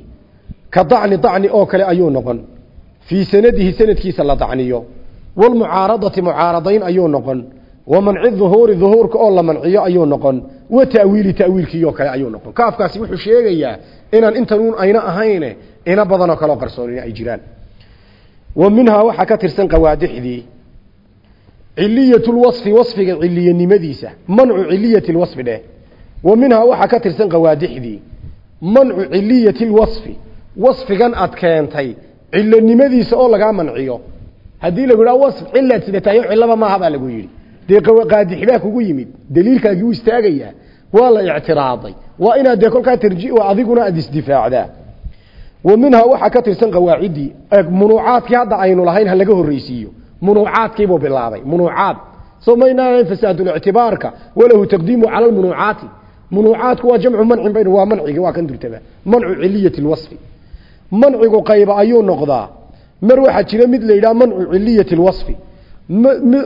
ka dacni dacni oo kale ayuu noqon. Fii sanadihi sanadkiisa la dacniyo. Walmucaaradati mucaaradayn ayuu noqon. Wa manci duhuuri duhuurka oo la manciyo ayuu noqon. Wa ta'wiili ta'wiilkiioo kale ayuu noqon. Kaafkaasi wuxuu sheegayaa inaan intanuun ayna ahayne ina badanoo kaleo qarsoonina ay jiraan wa minhaa waxaa ka tirsan qawaadixdii. Ciliyatulwasfi wasfiga ciliyanimadiisa mancu ciliyati lwasfi dheh. Wa minhaa waxaa ka tirsan qawaadixdii. Mancu ciliyati lwasfi wasfigan aad keentay oo lagaa manciyo. Haddii lagu idhaha wasf cilaad sidatayo cilaba maaha baa lagu yidhi. Dee qaadix baa kugu yimid. Daliilkaagii u waa la ictiraaday. Waa inaad dee kolkaa adiguna aada isdifaacdaa wa minhaa waxaa ka tirsan qawaaciddii munuucaadkii hadda aynu lahayn ha laga horreysiiyo munuucaadkiibuu bilaabay munuucaad. Soo maynaa fasaadulctibaarka walahu taqdiimu cala lmunuucaati munuucaadku waa jamcu mancin bayn waa mancigi waa kan durtaba. Mancu ciliyati lwasfi mancigu qayba ayuu noqdaa. Mar waxaa jira mid la yidhaha mancu ciliyati lwasfi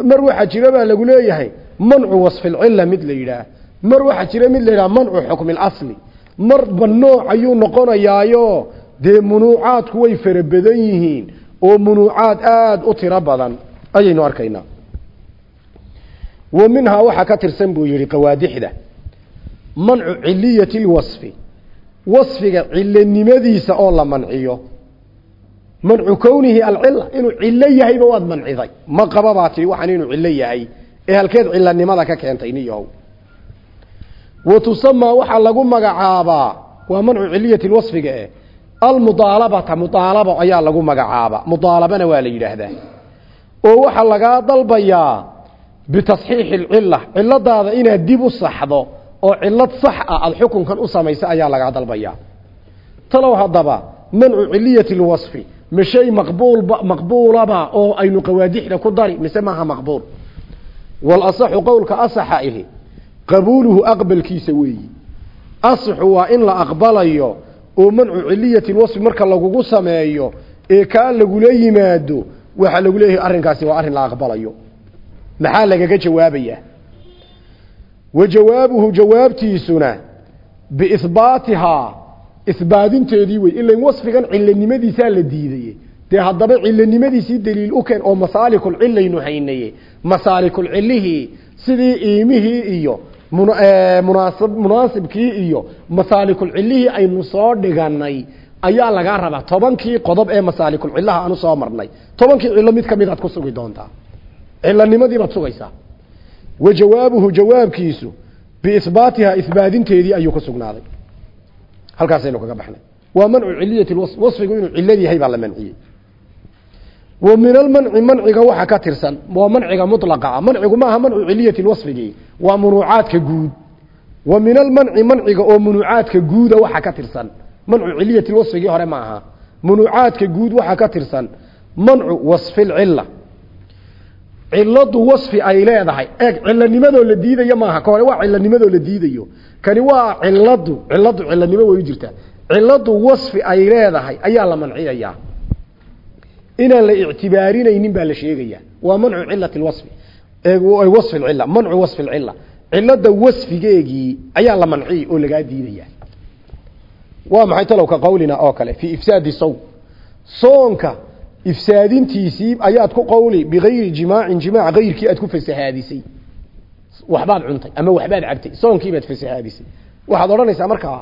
mar waxaa jira baa lagu leeyahay mancu wasfi lcila mid la yidhaah mar waxaa jira mid la yidhaha mancu xukmi lasli marba nooc ayuu noqonayaayo dee munuucaadku way fara badan yihiin oo munuucaad aada u tiro badan. Ayaynu arkaynaa. Wa minhaa waxaa ka tirsan buu yihi qawaadixda. Mancu ciliyati lwasfi wasfiga cilanimadiisa oo la manciyo. Mancu kownihi alcila inuu cilo yahayba waad manciday. Ma qaba baa tii waxaan inuu cilo yahay. Ee halkeed cilanimada ka keentay niyahow wa tusamaa waxaa lagu almudaalabata mudaalabo ayaa lagu magacaabaa mudaalabana waa la yidhaahdaa. Oo waxaa lagaa dalbayaa bitasxiixi alcila ciladaada inaad dib u saxdo oo cilad sax ah aada xukunkan u samaysa ayaa lagaa dalbayaa. Talow haddaba mancu ciliyati lwasfi ma shay maqbuulba maqbuulaba oo aynu qawaadixda ku dari mise maaha maqbuul. Walasaxu qowlka asaxa ihi qabuuluhu aqbalkiisa weeyi. Asaxu waa in la aqbalayo oo mancu ciliyati lwasfi marka lagugu sameeyo ee kaa lagula yimaado waxaa lagu leeyahay arrinkaasi waa arrin la aqbalayo. Maxaa lagaga jawaabayaa wa jawaabuhu jawaabtiisuna biihbaatihaa ihbaadinteedii wey ilan wasfigan cilanimadiisaa la diidaye. Dee haddaba cilanimadiisii daliil u keen oo masaalikulcilaynu haynaye masaalikulcilihii sidii iimihii iyo munaasib munaasibkii iyo masaalikulcilihii aynu soo dhiganay ayaa lagaa rabaa. Tobankii qodob ee masaalikulcilaha aanu soo marnay. Tobankii cilo mid ka mid aad ku sugi doontaa. Cilanimadii baad sugaysaa. Wa jawaabuhu jawaabkiisu biihbaatihaa ihbaadinteedii ayuu ku sugnaaday. Halkaasaynu kaga baxnay. Waa mancu ciliyati wasfigu inuu cilad yahay baa la manciyey wa min almanci manciga waxa ka tirsan. Waa manciga mulaqa ah mancigu maaha mancu ciliyati lwasfigii waa munuucaadka guud. Wa min almanci manciga oo munuucaadka guuda waxa ka tirsan. Mancu ciliyati lwasfigii hore ma aha. Munuucaadka guud waxa ka tirsan. Mancu wasfi lcila ciladu wasfi ay leedahay. Eeg cilanimadoo la diidayo maaha ka hore waa cilanimadoo la diidayo. Kani waa ciladu ciladu cilanimo way u jirtaa. Ciladu wasfi ay leedahay ayaa la manciyayaa inaan la ictibaarinaynin baa la sheegaya waa mancu cilati lwasfi wasfi lcila mancu wasfi lcila cilada wasfigeegii ayaa la manciyay oo lagaa diidaya waa maxay talow ka qawlina oo kale? Fii ifsaadi saw. Soonka ifsaadintiisii ayaad ku qawli bigayri jimaacin jimaac gayrkii aad ku fasahaadisay. Waxbaad cuntay ama waxbaad cabtay. Soonkiibaad fasahaadisay. Waxaad odhanaysaa markaa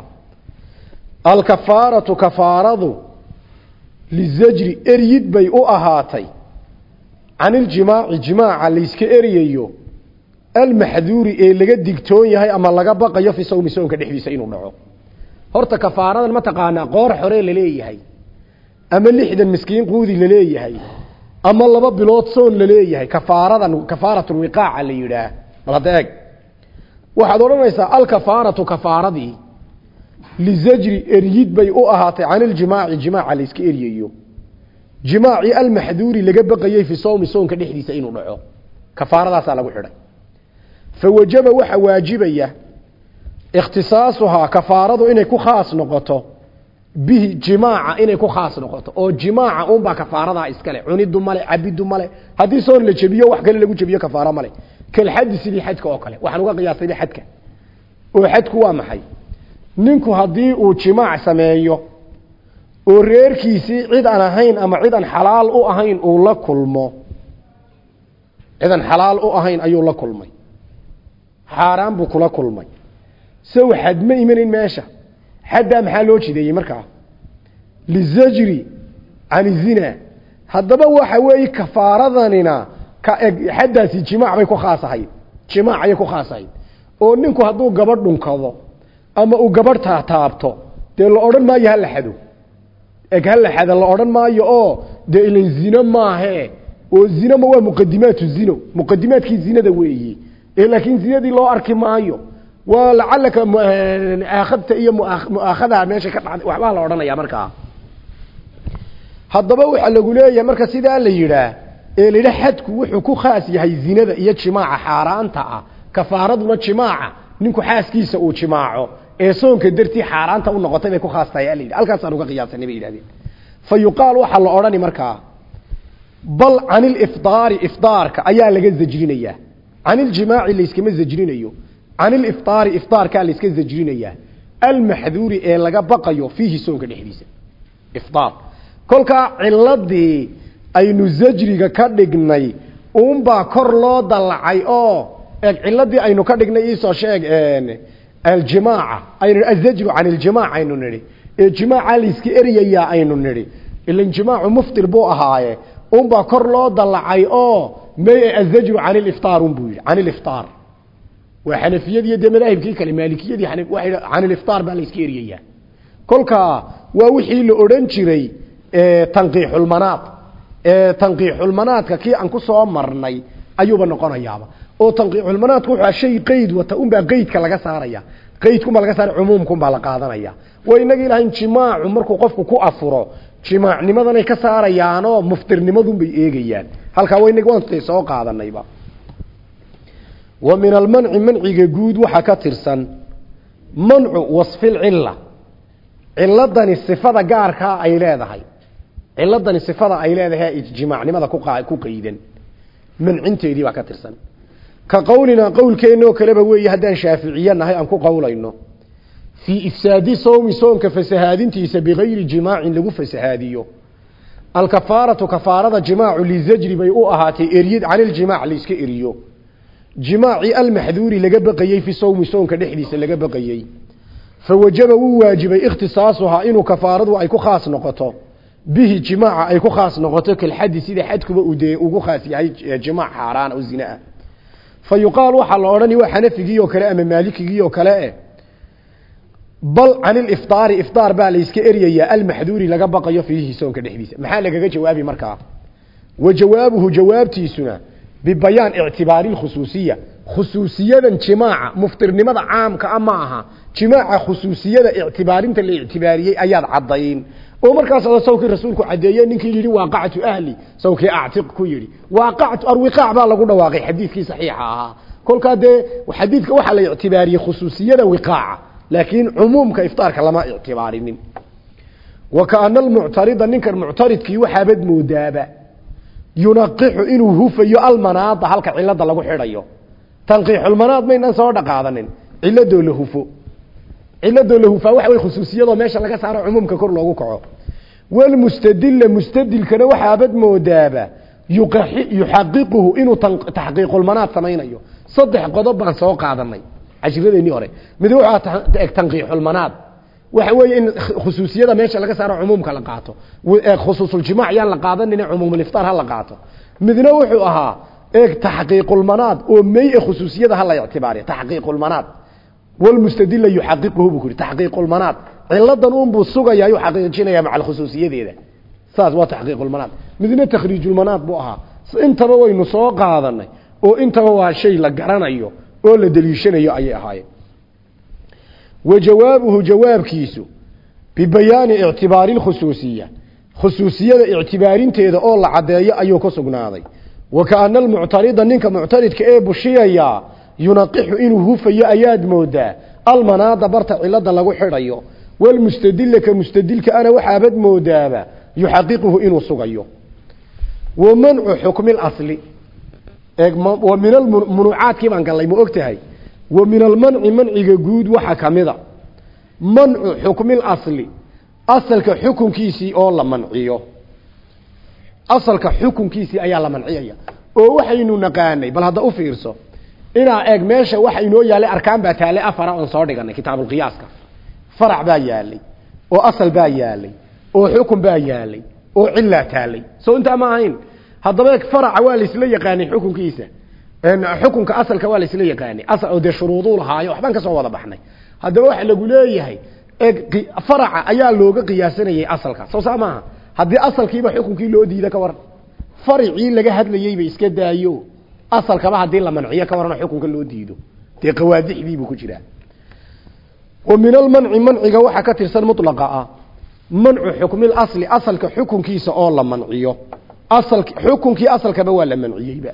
alkafaaratu kafaaradu lizajri eryid bay u ahaatay can iljimaaci jimaaca layska eryayo almaxduuri ee laga digtoon yahay ama laga baqayo fi sawmi soonka dhexdiisa inuu dhaco horta kafaaradan ma taqaanaa qoor xore la leeyahay ama lixdan miskiin quudi la leeyahay ama laba bilood soon la leeyahay kafaaradan kafaaratulwiqaaca la yidhaah bal hadda eeg waxaad odhanaysaa alkafaaratu kafaaradii lizajri eryid bay u ahaatay can iljimaaci jimaaca layska eryayo jimaaci almaxduuri laga baqayey fi sawmi soonka dhexdiisa inuu dhaco kafaaradaasaa lagu xidhay fa wajaba waxa waajibaya ikhtisaasuhaa kafaaradu inay ku khaas noqoto bihi jimaaca inay ku khaas noqoto oo jimaaca unbaa kafaaradaa iskale cunidu male cabidu male haddii soon la jebiyo wax kale lagu jebiyo kafaaro male kalxadi sidii xadka oo kale waxaan uga qiyaasayba xadka oo xadku waa maxay ninku haddii uu jimaac sameeyo oo reerkiisii cid aan ahayn ama cid aan xalaal u ahayn uu la kulmo. Cid aan xalaal u ahayn ayuu la kulmay. Xaaraan buu kula kulmay. Sow xad ma imanayn meesha. Xaddaa maxaa loo jideeyey markaa? Lizajri can zina. Haddaba waxa weeye kafaaradanina ka eg xaddaasi jimaac bay ku khaas ahayd jimaac ayay ku khaas ahayd oo ninku hadduu gabadh dhunkado ama uu gabadh taataabto dee la odhan maayo hala xado. Eg hala xada la odhan maayo oo dee ilan zino maahe. Oo zino ma waa muqadimaatu zino. Muqadimaadkii zinada weeyi. Ee laakiin zinadii loo arki maayo. Waa lacalaka aakhadta iyo muaakhadaha meesha ka dhacday waxbaa la odhanaya markaa haddaba waxaa lagu leeyahay marka sidaa la yidhaah ee la xadku wuxuu ku khaas yahay zinada iyo jimaaca xaaraanta ah. Kafaaraduna jimaaca ninku xaaskiisa uu jimaaco ee soonka dartii xaaraanta u noqotay bay ku khaas tahay la yidhi uga qiyaasanay bay yidhahdeen fa yuqaal waxaa la odhani markaa bal can ilifdaari ifdaarka ayaa laga zajrinayaa can iljimaaci layskama zajrinayo. Can ilifdaari ifdaarkaa layska zajrinayaa. Almaxduuri ee laga baqayo fiihi soonka dhexdiisa. Ifdaar. Kolkaa ciladii aynu zajriga ka dhignay uunbaa kor loo dallacay oo eeg ciladii aynu ka dhignay iisoo sheeg aljimaaca aynu azajru can iljimaac aynu nidhi ee jimaaca layska eryayaa aynu nidhi ilan jimaacu muftir buu ahaaye unbaa kor loo dallacay oo may azajru can iliftaar unbuu yidhi can iliftaar waa xanafiyadiiyo dee madaahibkii kale maalikiyadii can iliftaar baa layska eryayaa kolkaa waa wixii la odhan jiray tanqiixulmanaad tanqiixulmanaadka kii aan ku soo marnay ayuuba noqonayaaba oo tanqiixulmanaadku wuxuu shay qeyd wata unbaa qeydka laga saaraya. Qeydkunbaa laga saaraya cumuumkunbaa la qaadanaya. Waa inagii lahayn jimaacu markuu qofku ku afuro jimaacnimadanay ka saarayaanoo muftirnimadunbay eegayaan. Halkaa wa inagi waan soo qaadanayba wa min almanci manciga guud waxaa ka tirsan mancu wasfilcilla ciladani sifada gaarkaa ay leedahay. Ciladani sifada ay leedahay jimaacnimada ku qaydan mancinteedii baa ka tirsan ka qowlinaa qowlkeennoo kaleba weeye haddaan shaaficiye nahay aan ku qowlayno fii ifsaadi sowmi soonka fasahaadintiisa bigayri jimaacin lagu fasahaadiyo. Alkafaaratu kafaarada jimaacu lizajri bay u ahaatay eryid caniljimac layska eriyo. Jimaacii almaxduuri laga baqayey fi sowmi soonka dhexdiisa laga baqayey fa wajaba wuu waajibay ikhtisaasuhaa inuu kafaaradu ay ku khaas noqoto. Bihi jimaaca ay ku khaas noqoto kalxadi sida xadkuba uu dee ugu khaas yahay jimaac xaaraan oo zina ah fa yuqaal waxaa la odhani waa xanafigii oo kale ama maalikigii oo kale eh. Bal can ilifdaari ifdaar baa layska eryayaa almaxduuri laga baqayo fiihi soonka dhexdiisa. Maxaa lagaga jawaabi markaa wa jawaabuhu jawaabtiisuna bibayaan ictibaari lkhusuusiya khusuusiyadan jimaaca muftirnimada caamka a ma aha. Jimaaca khusuusiyada ictibaarinta la ictibaariyey ayaad caddayn oo markaas sawkii rasuulku cadeeye ninkii yidhi waaqactu ahli. Sawkii actiq ku yidhi waaqactu arwiqaac baa lagu dhawaaqay. Xadiidkii saxiixa ahaa. Kolkaa dee xadiidka waxaa la ictibaariyey khusuusiyada wiqaaca laakiin cumuumka iftaarka lama ictibaarinin. Wa kaana almuctarida ninkan muctaridkii waxaabad moodaaba yunaqixu inuu hufayo almanaada halka cilada lagu xidhayo. Tanqiixulmanaad maynaan soo dhaqaadanin ciladoo la hufo ciladoo la hufaa waxa way khusuusiyadoo meesha laga saaro cumuumka kor loogu kaco. Walmustadila mustadilkana waxaabad moodaaba yuxaqiquhu inuu taxqiiqulmanaad samaynayo. Saddex qodob baan soo qaadanay cashiradeenii hore. Mid wuxuu eg tanqiixulmanaad waxa weeye in khusuusiyada meesha laga saaro cumuumka la qaato. Khusuusuljimac yaan la qaadanina cumuumuliftaar ha la qaato. Midna wuxuu ahaa eeg taxqiiqulmanaad oo mey e khusuusiyada ha la ictibaariya taxqiiqulmanaad walmustadila yuxaqiquhu buu ku yidhi taxqiiqulmanaad ciladan unbuu sugayaa yuu xaqiijinaya maca alkhusuusiyadeeda saas waa taxqiiqulmanaad midna takhriijulmanaad buu ahaa intaba waynu soo qaadanay oo intaba waa shay la garanayo oo la deliishanayo ayay ahaayeen wa jawaabuhu jawaabkiisu bibayaani ictibaari lkhusuusiya khusuusiyada ictibaarinteeda oo la caddeeyo ayuu ku sugnaaday wa kaana almuctarida ninka yunaqixu inuu hufayo ayaad moodaa. Almanaada barta cilada lagu xidhayo. Walmustadila ka mustadilka ana waxaabad moodaaba yuxaqiquhu inuu sugayo. Wa mancu xukmi lasli wa min almunuucaadkii baan gallay ma og tahay. Wa min almanci manciga guud waxa ka mida. Mancu xukmi lasli asalka xukunkiisii oo la manciyo. Asalka xukunkiisii ayaa la manciyaya. Oo waxaynu naqaanay bal hadda u fiirso inaa eeg meesha waxa inoo yaalay arkaan baa taallay afara oon soo dhiganay kitaabulqiyaaska farac baa yaalay oo asal baa yaalay oo xukun baa yaalay oo cilaa taalay. Soo intaa ma ahayn haddaba faraca waa laisla yaqaanay xukunkiisa. Xukunka asalka waa laisla yaqaanay. Oo dee shuruuduu lahaayo waxbaan ka soo wada baxnay. Haddaba waxa lagu leeyahay faraca ayaa looga qiyaasanayay asalka. Soo saa maaha haddii asalkiiba xukunkii loo diida ka waran faricii laga hadlayeyba iska daayo asalkaba haddii la manciyo ka warano xukunka loo diido. Dee qawaadixdiibuu ku jiraa. Wa min almanci manciga waxaa ka tirsan mulaqa ah. Mancu xukmil asli asalka xukunkiisa oo la manciyo. Asal xukunkii asalkaba waa la manciyeyba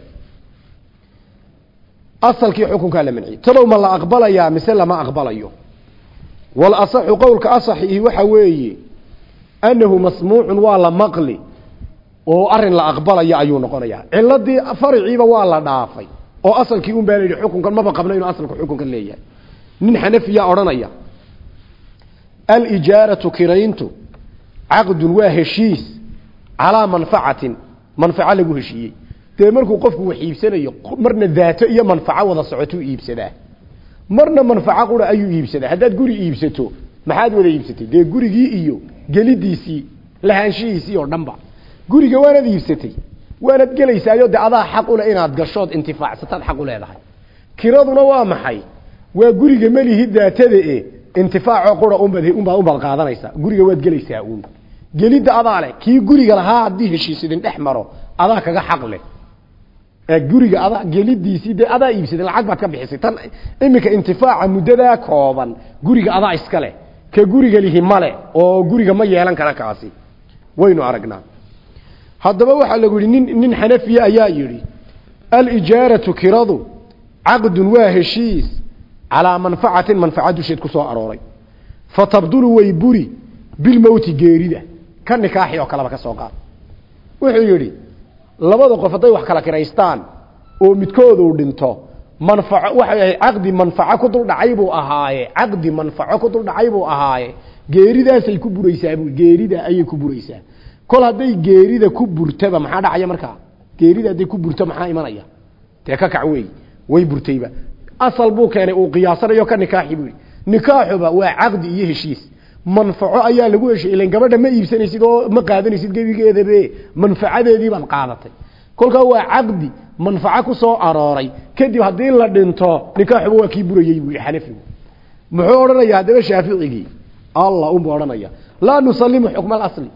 asalkii xukunkaa la manciyey. Talow ma la aqbalayaa mise lama aqbalayo? Walasaxu qowlka asaxihi waxa weeye annahu masmuucun waa la maqli oo arrin la aqbalaya ayuu noqonayaa. Ciladii fariciiba waa la dhaafay oo asalkii un baa la yidhi xukunkan maba qabno inuu asalku xukunkan leeyahay. Nin xanafiya odhanaya alijaaratu kirayntu caqdun waa heshiis calaa manfacatin manfaco lagu heshiiyey. Dee markuu qofku wax iibsanayo marna daato iyo manfaco wada socotuu iibsadaa. Marna manfaco qura ayuu iibsadaa. Haddaad guri iibsato maxaad wada iibsatay? Dee gurigii iyo gelidiisii lahaanshihiisii oo dhanba guriga waanad iibsatay waanad gelaysaayo de adaa xaq ule inaad gashood intifaacsataad xaq u leedahay. Kiraduna waa maxay? Waa guriga melihi daatada e intifaaco qura unbaad qaadanaysaa guriga waad gelaysaa uun. Gelidda adaa leh kii guriga lahaa haddii heshiisidin dhex maro adaa kaga xaq leh. Guriga adaa gelidiisii dee adaa iibsaday lacag baad ka bixisay. Tan iminka intifaaca muddadaa kooban guriga adaa iska leh. Ka guriga lihi male oo guriga ma yeelan kara kaasi. Waynu aragnaa haddaba waxaa lagu yidhi nin nin xanafiya ayaa yidhi alijaaratu kiradu caqdun waa heshiis calaa manfacatin manfaca dusheed ku soo arooray. Fatabdulu way buri bilmowti geerida ka nikaaxi oo kaleba ka soo qaad. Wuxuu yidhi labada qof hadday wax kala kiraystaan oo midkoodu dhinto manfaco waxay ahayd caqdi manfaco ku dul dhacay buu ahaaye caqdi manfaco ku dul dhacay buu ahaaye geeridaasay ku buraysaa geerida ayay ku buraysaa kol hadday geerida ku burtaba maxaa dhacaya markaa geerida hadday ku burto maxaa imanaya? Dee ka kac wey way burtayba. Asal buu keenay uu qiyaasanayo ka nikaaxi buu nikaaxuba waa caqdi iyo heshiis. Manfaco ayaa lagu heshay ilan gabadha ma iibsanaysid oo ma qaadanaysid gebigeedabe manfacadeedii baad qaadatay. Kolkaa waa caqdi manfaco ku soo arooray. Kadib haddii la dhinto nikaaxuba waa kii burayey buu xanafigu muxuu odhanaya haddaba shaaficigii? Allah unbuu odhanaya laa nusalimu xukma alasli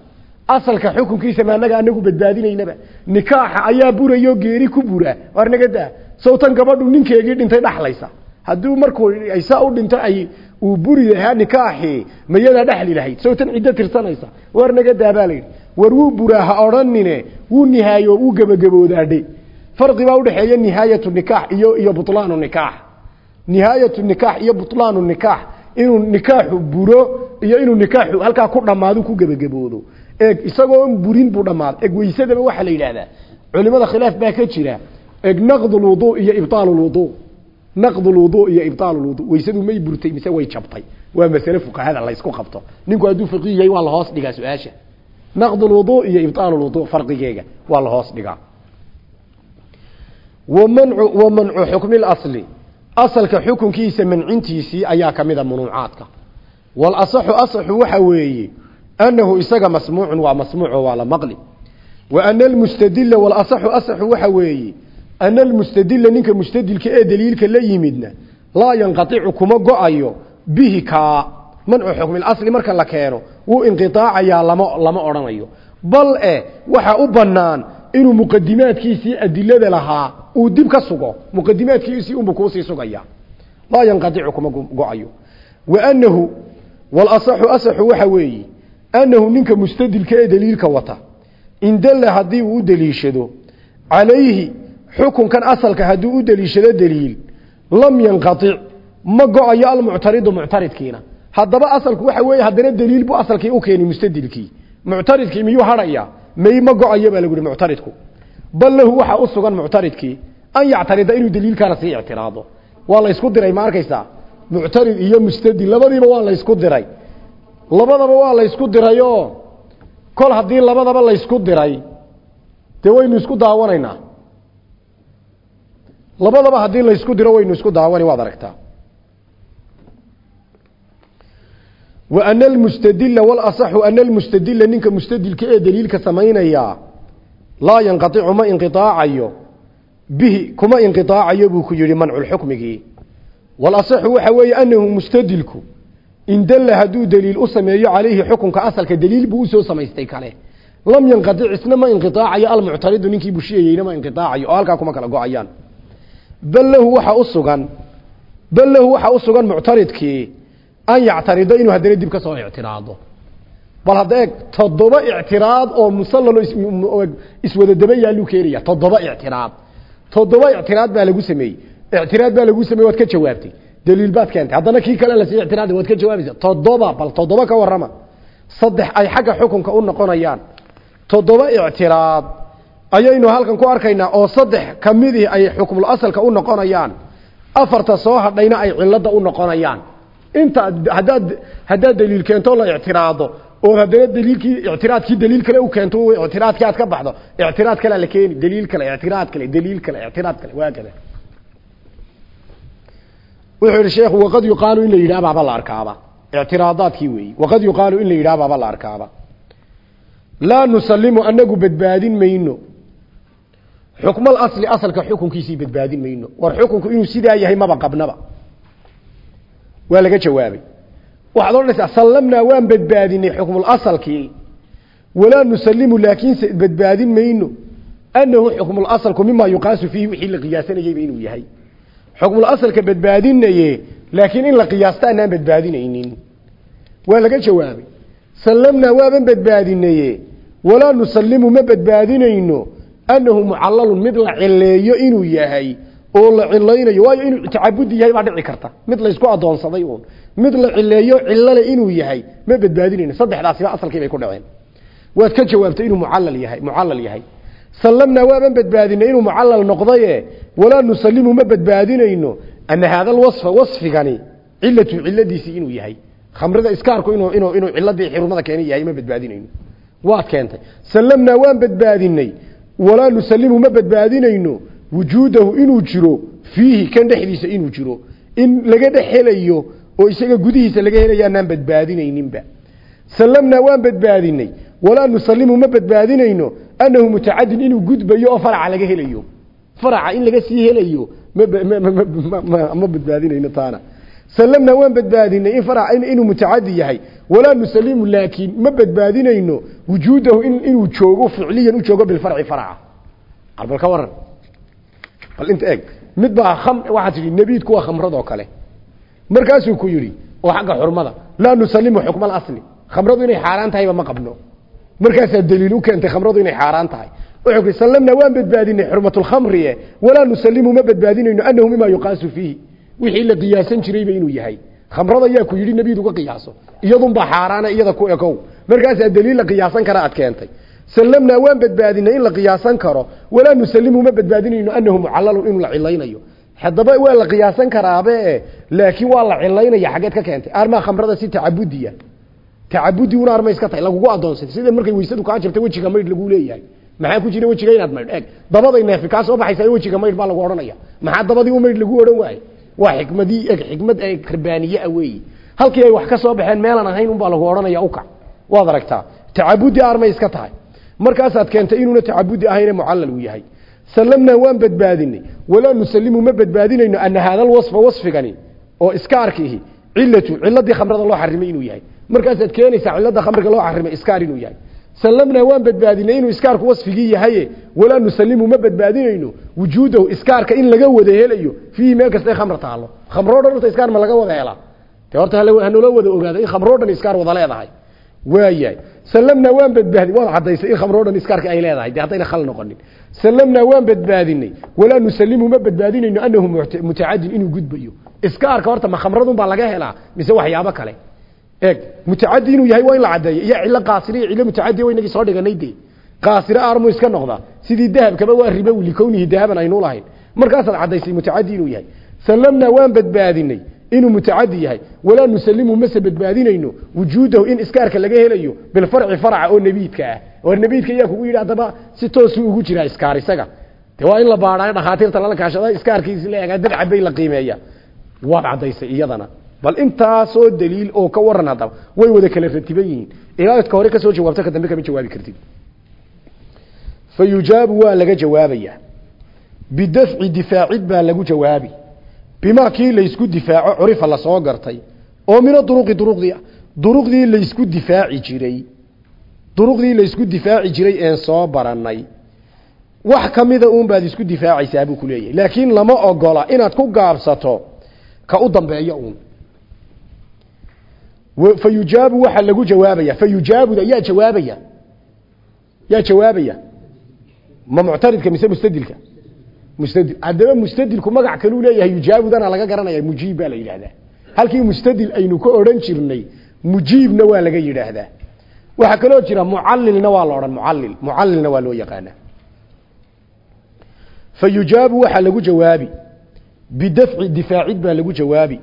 asalka xukunkiisa ma anaga anagu badbaadinaynaba. Nikaaxa ayaa burayo geeri ku bura. War naga daa? Sawtan gabadhu ninkeegii dhintay dhaxlaysa. Haddii markuu saa u dhinto ay uu buri lahaa nikaaxii mayadaa dhexli lahayd. Sawtan ciddo tirsanaysa. War naga daa baa layidhi war wuu buraa ha odhanine wuu nihaayo wuu gebagaboodaadhe. Farqi baa udhexeeya nihaayatu nikaax iyo iyo butlaanu nikaax. Nihaayatu nikaax iyo butlaanu nikaax. Inuu nikaaxu buro iyo inuu nikaaxu halkaa ku dhammaado ku gebagaboodo eeg isagoo burin buu dhammaado eeg weysadaba waxaa la yidhaahdaa. Culimada khilaaf baa ka jira. Eeg naqd lwudu iyo ibtaal lwudu. Naqd lwudu iyo ibtaal lwudu. Weysadu may burtay mise way jabtay. Waa masale fuqahada laysku qabto. Ninku hadduu faqiih yahay waa la hoos dhigaa su'aasha. Naqd lwudu iyo ibtaal lwudu farqigeega waa la hoos dhigaa. Wamancu wa mancu xukmi lasli asalka xukunkiisa mancintiisii ayaa ka mida munuucaadka. Walasaxu asaxu waxa weeye annahu isaga masmuucun waa masmuuco waa la maqli ana almustadila walasaxu asaxu waxa ana almustadila ninka mustadilka ee daliilka la yimidna laa yanqaicu kuma go'ayo bihi kaa mancu xukmilasli marka la keeno wuu inqiaacayaa lama lama odhanayo bal e waxa u bannaan inuu muqadimaadkiisii adilada lahaa uu dib ka sugo muqadimaadkiisii unbu kuusii sugaya laa walasaxu asaxu waxa annahu ninka mustadilka ee daliilka wata in dalla haddii uu u deliishado calayhi xukunkan asalka hadduu u deliishado deliil lam yanqatic ma go'ayo almuctaridu muctaridkiina haddaba asalku waxa weeye haddana deliil buu asalkii u keenay mustadilkii muctaridkii miyuu hadhaya may ma go'ayo baa lagu yihi muctaridku bal lahu waxaa u sugan muctaridkii an yactarida inuu daliilkaana sii ictiraado waa laysku diray ma arkaysaa muctarid iyo mustadil labadiiba waa laysku diray labadaba waa laysku dirayoo kol haddii labadaba laysku diray dee waynu isku daawanaynaa labadaba haddii laysku diro waynu isku daawani waad aragtaa. Wa ana almustadila walasaxu ana almustadila ninka mustadilka ee daliilka samaynaya laa yanqaicu ma inqiaacayo bihi kuma inqiaacayo buu ku yihi manculxukmigii walasaxu waxa weeye anahu mustadilku in dalla hadduu daliil u sameeyo calayhi xukunka asalka daliil buu u soo samaystay kale. Lam yanqaic isna ma inqiaacayo almuctaridu ninkii bushiyayeyna ma inqiaacayo oo halkaa kuma kala go'ayaan. Bal lahu waxa u sugan bal lahu waxa u sugan muctaridkii an yactarido inuu haddana dib ka soo ictiraado. Bal hadda eeg toddoba ictiraad oo musallalo iswada daba yaaluu keenaya toddoba ictiraad. Toddoba ictiraad baa lagu sameeyey. Ictiraad baa lagu sameeyey waad ka jawaabtay daliil baad keentay haddana kii kale la sii ictiraada waad ka jawaabaysa toddoba bal toddoba ka warrama saddex ay xagga xukunka u noqonayaan toddoba ictiraad ayaynu halkan ku arkaynaa oo saddex ka midii ay xukmul asalka u noqonayaan afarta soo hadhayna ay cilada u noqonayaan inta haddaad haddaad daliil keento la ictiraado oo haddana daliilkii ictiraadkii daliil kale u keento ictiraadkii aad ka baxdo ictiraad kalea la keeni daliil kale ictiraad kale daliil kale ictiraad kale waa kada wuxuu yihi sheekhu waqad yuqaalu in la yidhaha baaba la arkaaba. Ictiraadaadkii weeyi waqad yuqaalu in la yidhaha baaba la arkaaba. Laa nusalimu anagu badbaadin mayno. Xukmal asli asalka xukunkiisii badbaadin mayno. War xukunku inuu sidaa yahay maba qabnaba. Waa laga jawaabay. Waxaad odhanaysaa sallamnaa waan badbaadinay xukmul asalkii. Walaa nusalimu laakiinse badbaadin mayno. Annahu xukmul asalku mima yuqaasu fiihi wixii la qiyaasanayeyba inuu yahay xukmul asalka badbaadinaye laakiin in la qiyaasta anaan badbaadinaynin. Waa laga jawaabay. Sallamnaa waaban badbaadinaye walaa nusalimu ma badbaadinayno annahu mucalalun mid la cileeyo inuu yahay oo la cilaynayo waayo inuu tacabudi yahay baa dhici karta. Mid laysku adoonsaday uun. Mid la cileeyo cilale inuu yahay ma badbaadinayno. Saddexdaasiba asalkii bay ku dhaceen. Waad ka jawaabtay inuu mucallal yahay mucallal yahay sallamnaa waaban badbaadinay inuu mucallal noqdaye? Walaa nusalimu ma badbaadinayno. Ana haada alwasfa wasfigani cilatu ciladiisii inuu yahay. Khamrida iskaarku inuu inuu inuu ciladii xirumada keenay yahay ma badbaadinayno. Waad keentay. Sallamnaa waan badbaadinay walaa nusalimu ma badbaadinayno. Wujuudahu inuu jiro fiihi kan dhexdiisa inuu jiro. In laga dhex helayo oo isaga gudihiisa laga helaya anaan badbaadinayninba. Sallamnaa waan badbaadinay walaa nusalimu ma badbaadinayno annahu mutacadin inuu gudbayo oo faraca laga helayo. Faraca in laga sii helayo ma badbaadinayno taana. Sallamnaa waan badbaadinay in faraca inuu mutacadi yahay. Walaa nusalimu laakiin ma badbaadinayno wujuudahu inuu joogo ficliyan u joogo bilfarci faraca. Albal ka waran. Bal inta eeg. Mid baa kham waxaad tidhi nebiidku waa khamradoo kale. Markaasuu ku yidhi oo xagga xurmada laa nusalimu xukma alasli khamradu inay xaaraan tahayba ma qabno markaasaa daliil u keentay khamradu inay xaaraan tahay. Wuxuu ku sallamnaa waan badbaadinay xurmatulkhamrie walaa nusalimu ma badbaadinayno annahu mima yuqaasu fiihi. Wixii la qiyaasan jirayba inuu yahay. Khamrada yaa ku yidhi nebiid uga qiyaaso. Iyadunbaa xaaraana iyada ku ekow. Markaasaa daliil la qiyaasan kara aad keentay. Sallamnaa waan badbaadinay in la qiyaasan karo. Walaa nusalimu ma badbaadinayno annahu mucalalun inuu la cilaynayo haddaba waa la qiyaasan karaabe laakiin waa la cilaynaya xaggeed ka keentay. Armaa khamrada si tacabudiya tacabudi una arma iska tahay lagugu adoonsatay sida markay weysadu kaa jirta wejiga maydh lagu leeyahay. Maxaa ku jira wejiga inaad maydh? Eeg dabaday neefi kaa soo baxaysa wejiga maydh baa lagu odhanaya. Maxaa dabadii u maydh lagu odhan waaye waa xikmadii eg xikmad karbaaniye ah weeyi halkii ay wax ka soo baxeen meelaan ahayn unbaa lagu odhanaya ukac waad aragtaa tacabudi armay iska tahay. Markaasaad keentay inuuna tacabudi ahayne mucallal uu yahay. Sallamnaa waan badbaadinay. Walaa nusalimu ma badbaadinayno ana haada alwasfa wasfigani oo iskaarkiihi cilatu ciladii khamrada loo xarimay inuu yahay markaasaad keenaysaa cilada khamriga loo xarimay iskaar inuu yahay. Sallamnaa waan badbaadinay inuu iskaarku wasfigii yahaye. Walaa nusalimu ma badbaadinayno. Wujuudahu iskaarka in laga wada helayo fiihi meel kasta khamr taalo khamro dhan horta iskaar ma laga wada helaa de horta hanoola wada ogaada in khamroo dhan iskaar wada leedahay. Waayahay sallamnaa waan badbaadin waad caddaysay in khamroo dhan iskaarka ay leedahay. Haddayna khal noqonin. Sallamnaa waan badbaadinay. Walaa nusalimu ma badbaadinayno anahu mutacadin inuu gudbayo. Iskaarka horta ma khamradun baa laga helaa mise waxyaabo kale eeg mutacadi inuu yahay waa in la caddeeyo iyo cillo qaasira iyo cillo mutacadi wa inagii soo dhiganay dee qaasire aarmu iska noqda. Sidii dahabkaba waa ribow likownihi dahaban aynu lahayn. Markaasaad caddaysay mutacadi inuu yahay. Sallamnaa waan badbaadinay inuu mutacadi yahay. Walaa nusalimu mase badbaadinayno wujuudahu in iskaarka laga helayo bilfarci farca oo nebiidka ah. Oo nebiidka ayaa kugu yidhi si toosuu ugu jiraa iskaar isaga. Waa in la baadhaayo dhakhaatiirta lala kaashada iskaarkiisi la eega dad cabay la qiimeeya. Waad caddaysay iyadana bal intaasoo daliil oo ka waran haddaba way wada kala ratiban yihiin ilaadka hore ka soo jawaabto ka dambe kama jawaabi kartid fa waa laga jawaabayaa bidafci difaacid baa lagu jawaabi bimaa kii laysku difaaco curifa la soo gartay oo mino duruqi duruqdii duruqdii laysku difaaci jiray duruqdii laysku difaaci jiray een soo baranay wax kamida uun baad isku difaacaysaa buu ku leeyahay laakiin lama ogola inaad ku gaabsato ka u dambeeyo uun yujaabu waxaa lagu jawaabaya. Yujaabuda yaa jawaabaya. Yaa jawaabaya. Ma muctaridka mise mustadilka? Mustadil. Haddaba mustadilku magac kaluu leeyahay yujaabudana laga garanaya mujiib baa la yidhaahdaa. Halkii mustadil aynu ka odhan jirnay mujiibna waa laga yidhaahdaa. Waxaa kaloo jira mucallilna waa la odhan mucallil. Mucallilna waa loo yaqaanaa yujaabu waxaa lagu jawaabi. Bidafci difaacid baa lagu jawaabi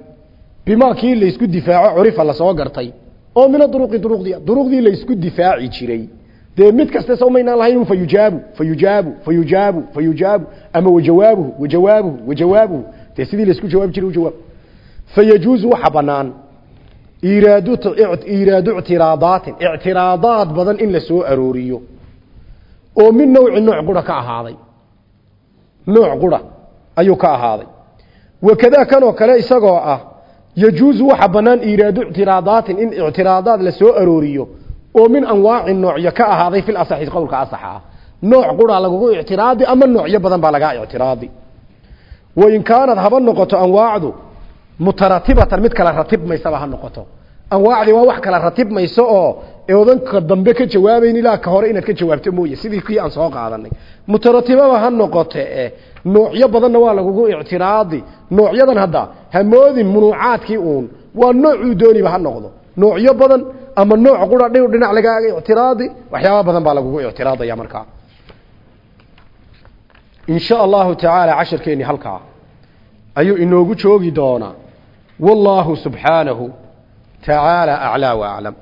bimaa kii laysku difaaco curifa la soo gartay oo mina duruqi duruqdi duruqdii laysku difaaci jiray. Dee mid kaste sawmaynaan lahayn fa yujaabu fa yujaabu fa yujaabu fa yujaabu ama wajawaabuhu wajawaabuhu wajawaabuhu. Dee sidii laysku jawaabi jiray ujawaab fa yajuuzu waxa banaan iraadu iraadu ictiraadaatin ictiraadaad badan in la soo arooriyo. Oo min nawci nooc qura ka ahaaday. Nooc qura ayuu ka ahaaday. Wakadaa kanoo kale isagoo ah yajuuzu waxa banaan iraadu ictiraadaatin in ictiraadaad la soo arooriyo oo min anwaaci noocyo ka ahaaday fil asaxi qowlka asaxa. Ah nooc qura lagugu ictiraadi ama noocyo badan baa lagaa ictiraadi. Wain kaanad haba noqoto anwaacdu mutaratibatan mid kala ratibmaysaba ha noqoto anwaacdii waa wax kala ratibmayso oo odanka dambe ka jawaabayn ilaa ka hore inaad ka jawaabto mooye. Sidii kii aan soo qaadanay. Mutaratibaba ha noqote e noocyo badanna waa lagugu ictiraadi. Noocyadan hadda hamoodin munuucaadkii uun waa noocuu dooniba ha noqdo. Noocyo badan ama nooc qura dhi dhinac lagaaga ictiraadi waxyaaba badan baa lagugu ictiraadaya markaa in sha allahu tacaala cashirkeeni halkaa. Ayuu inoogu joogi doonaa. Wallaahu subxaanahu tacaala aclaa wa aclam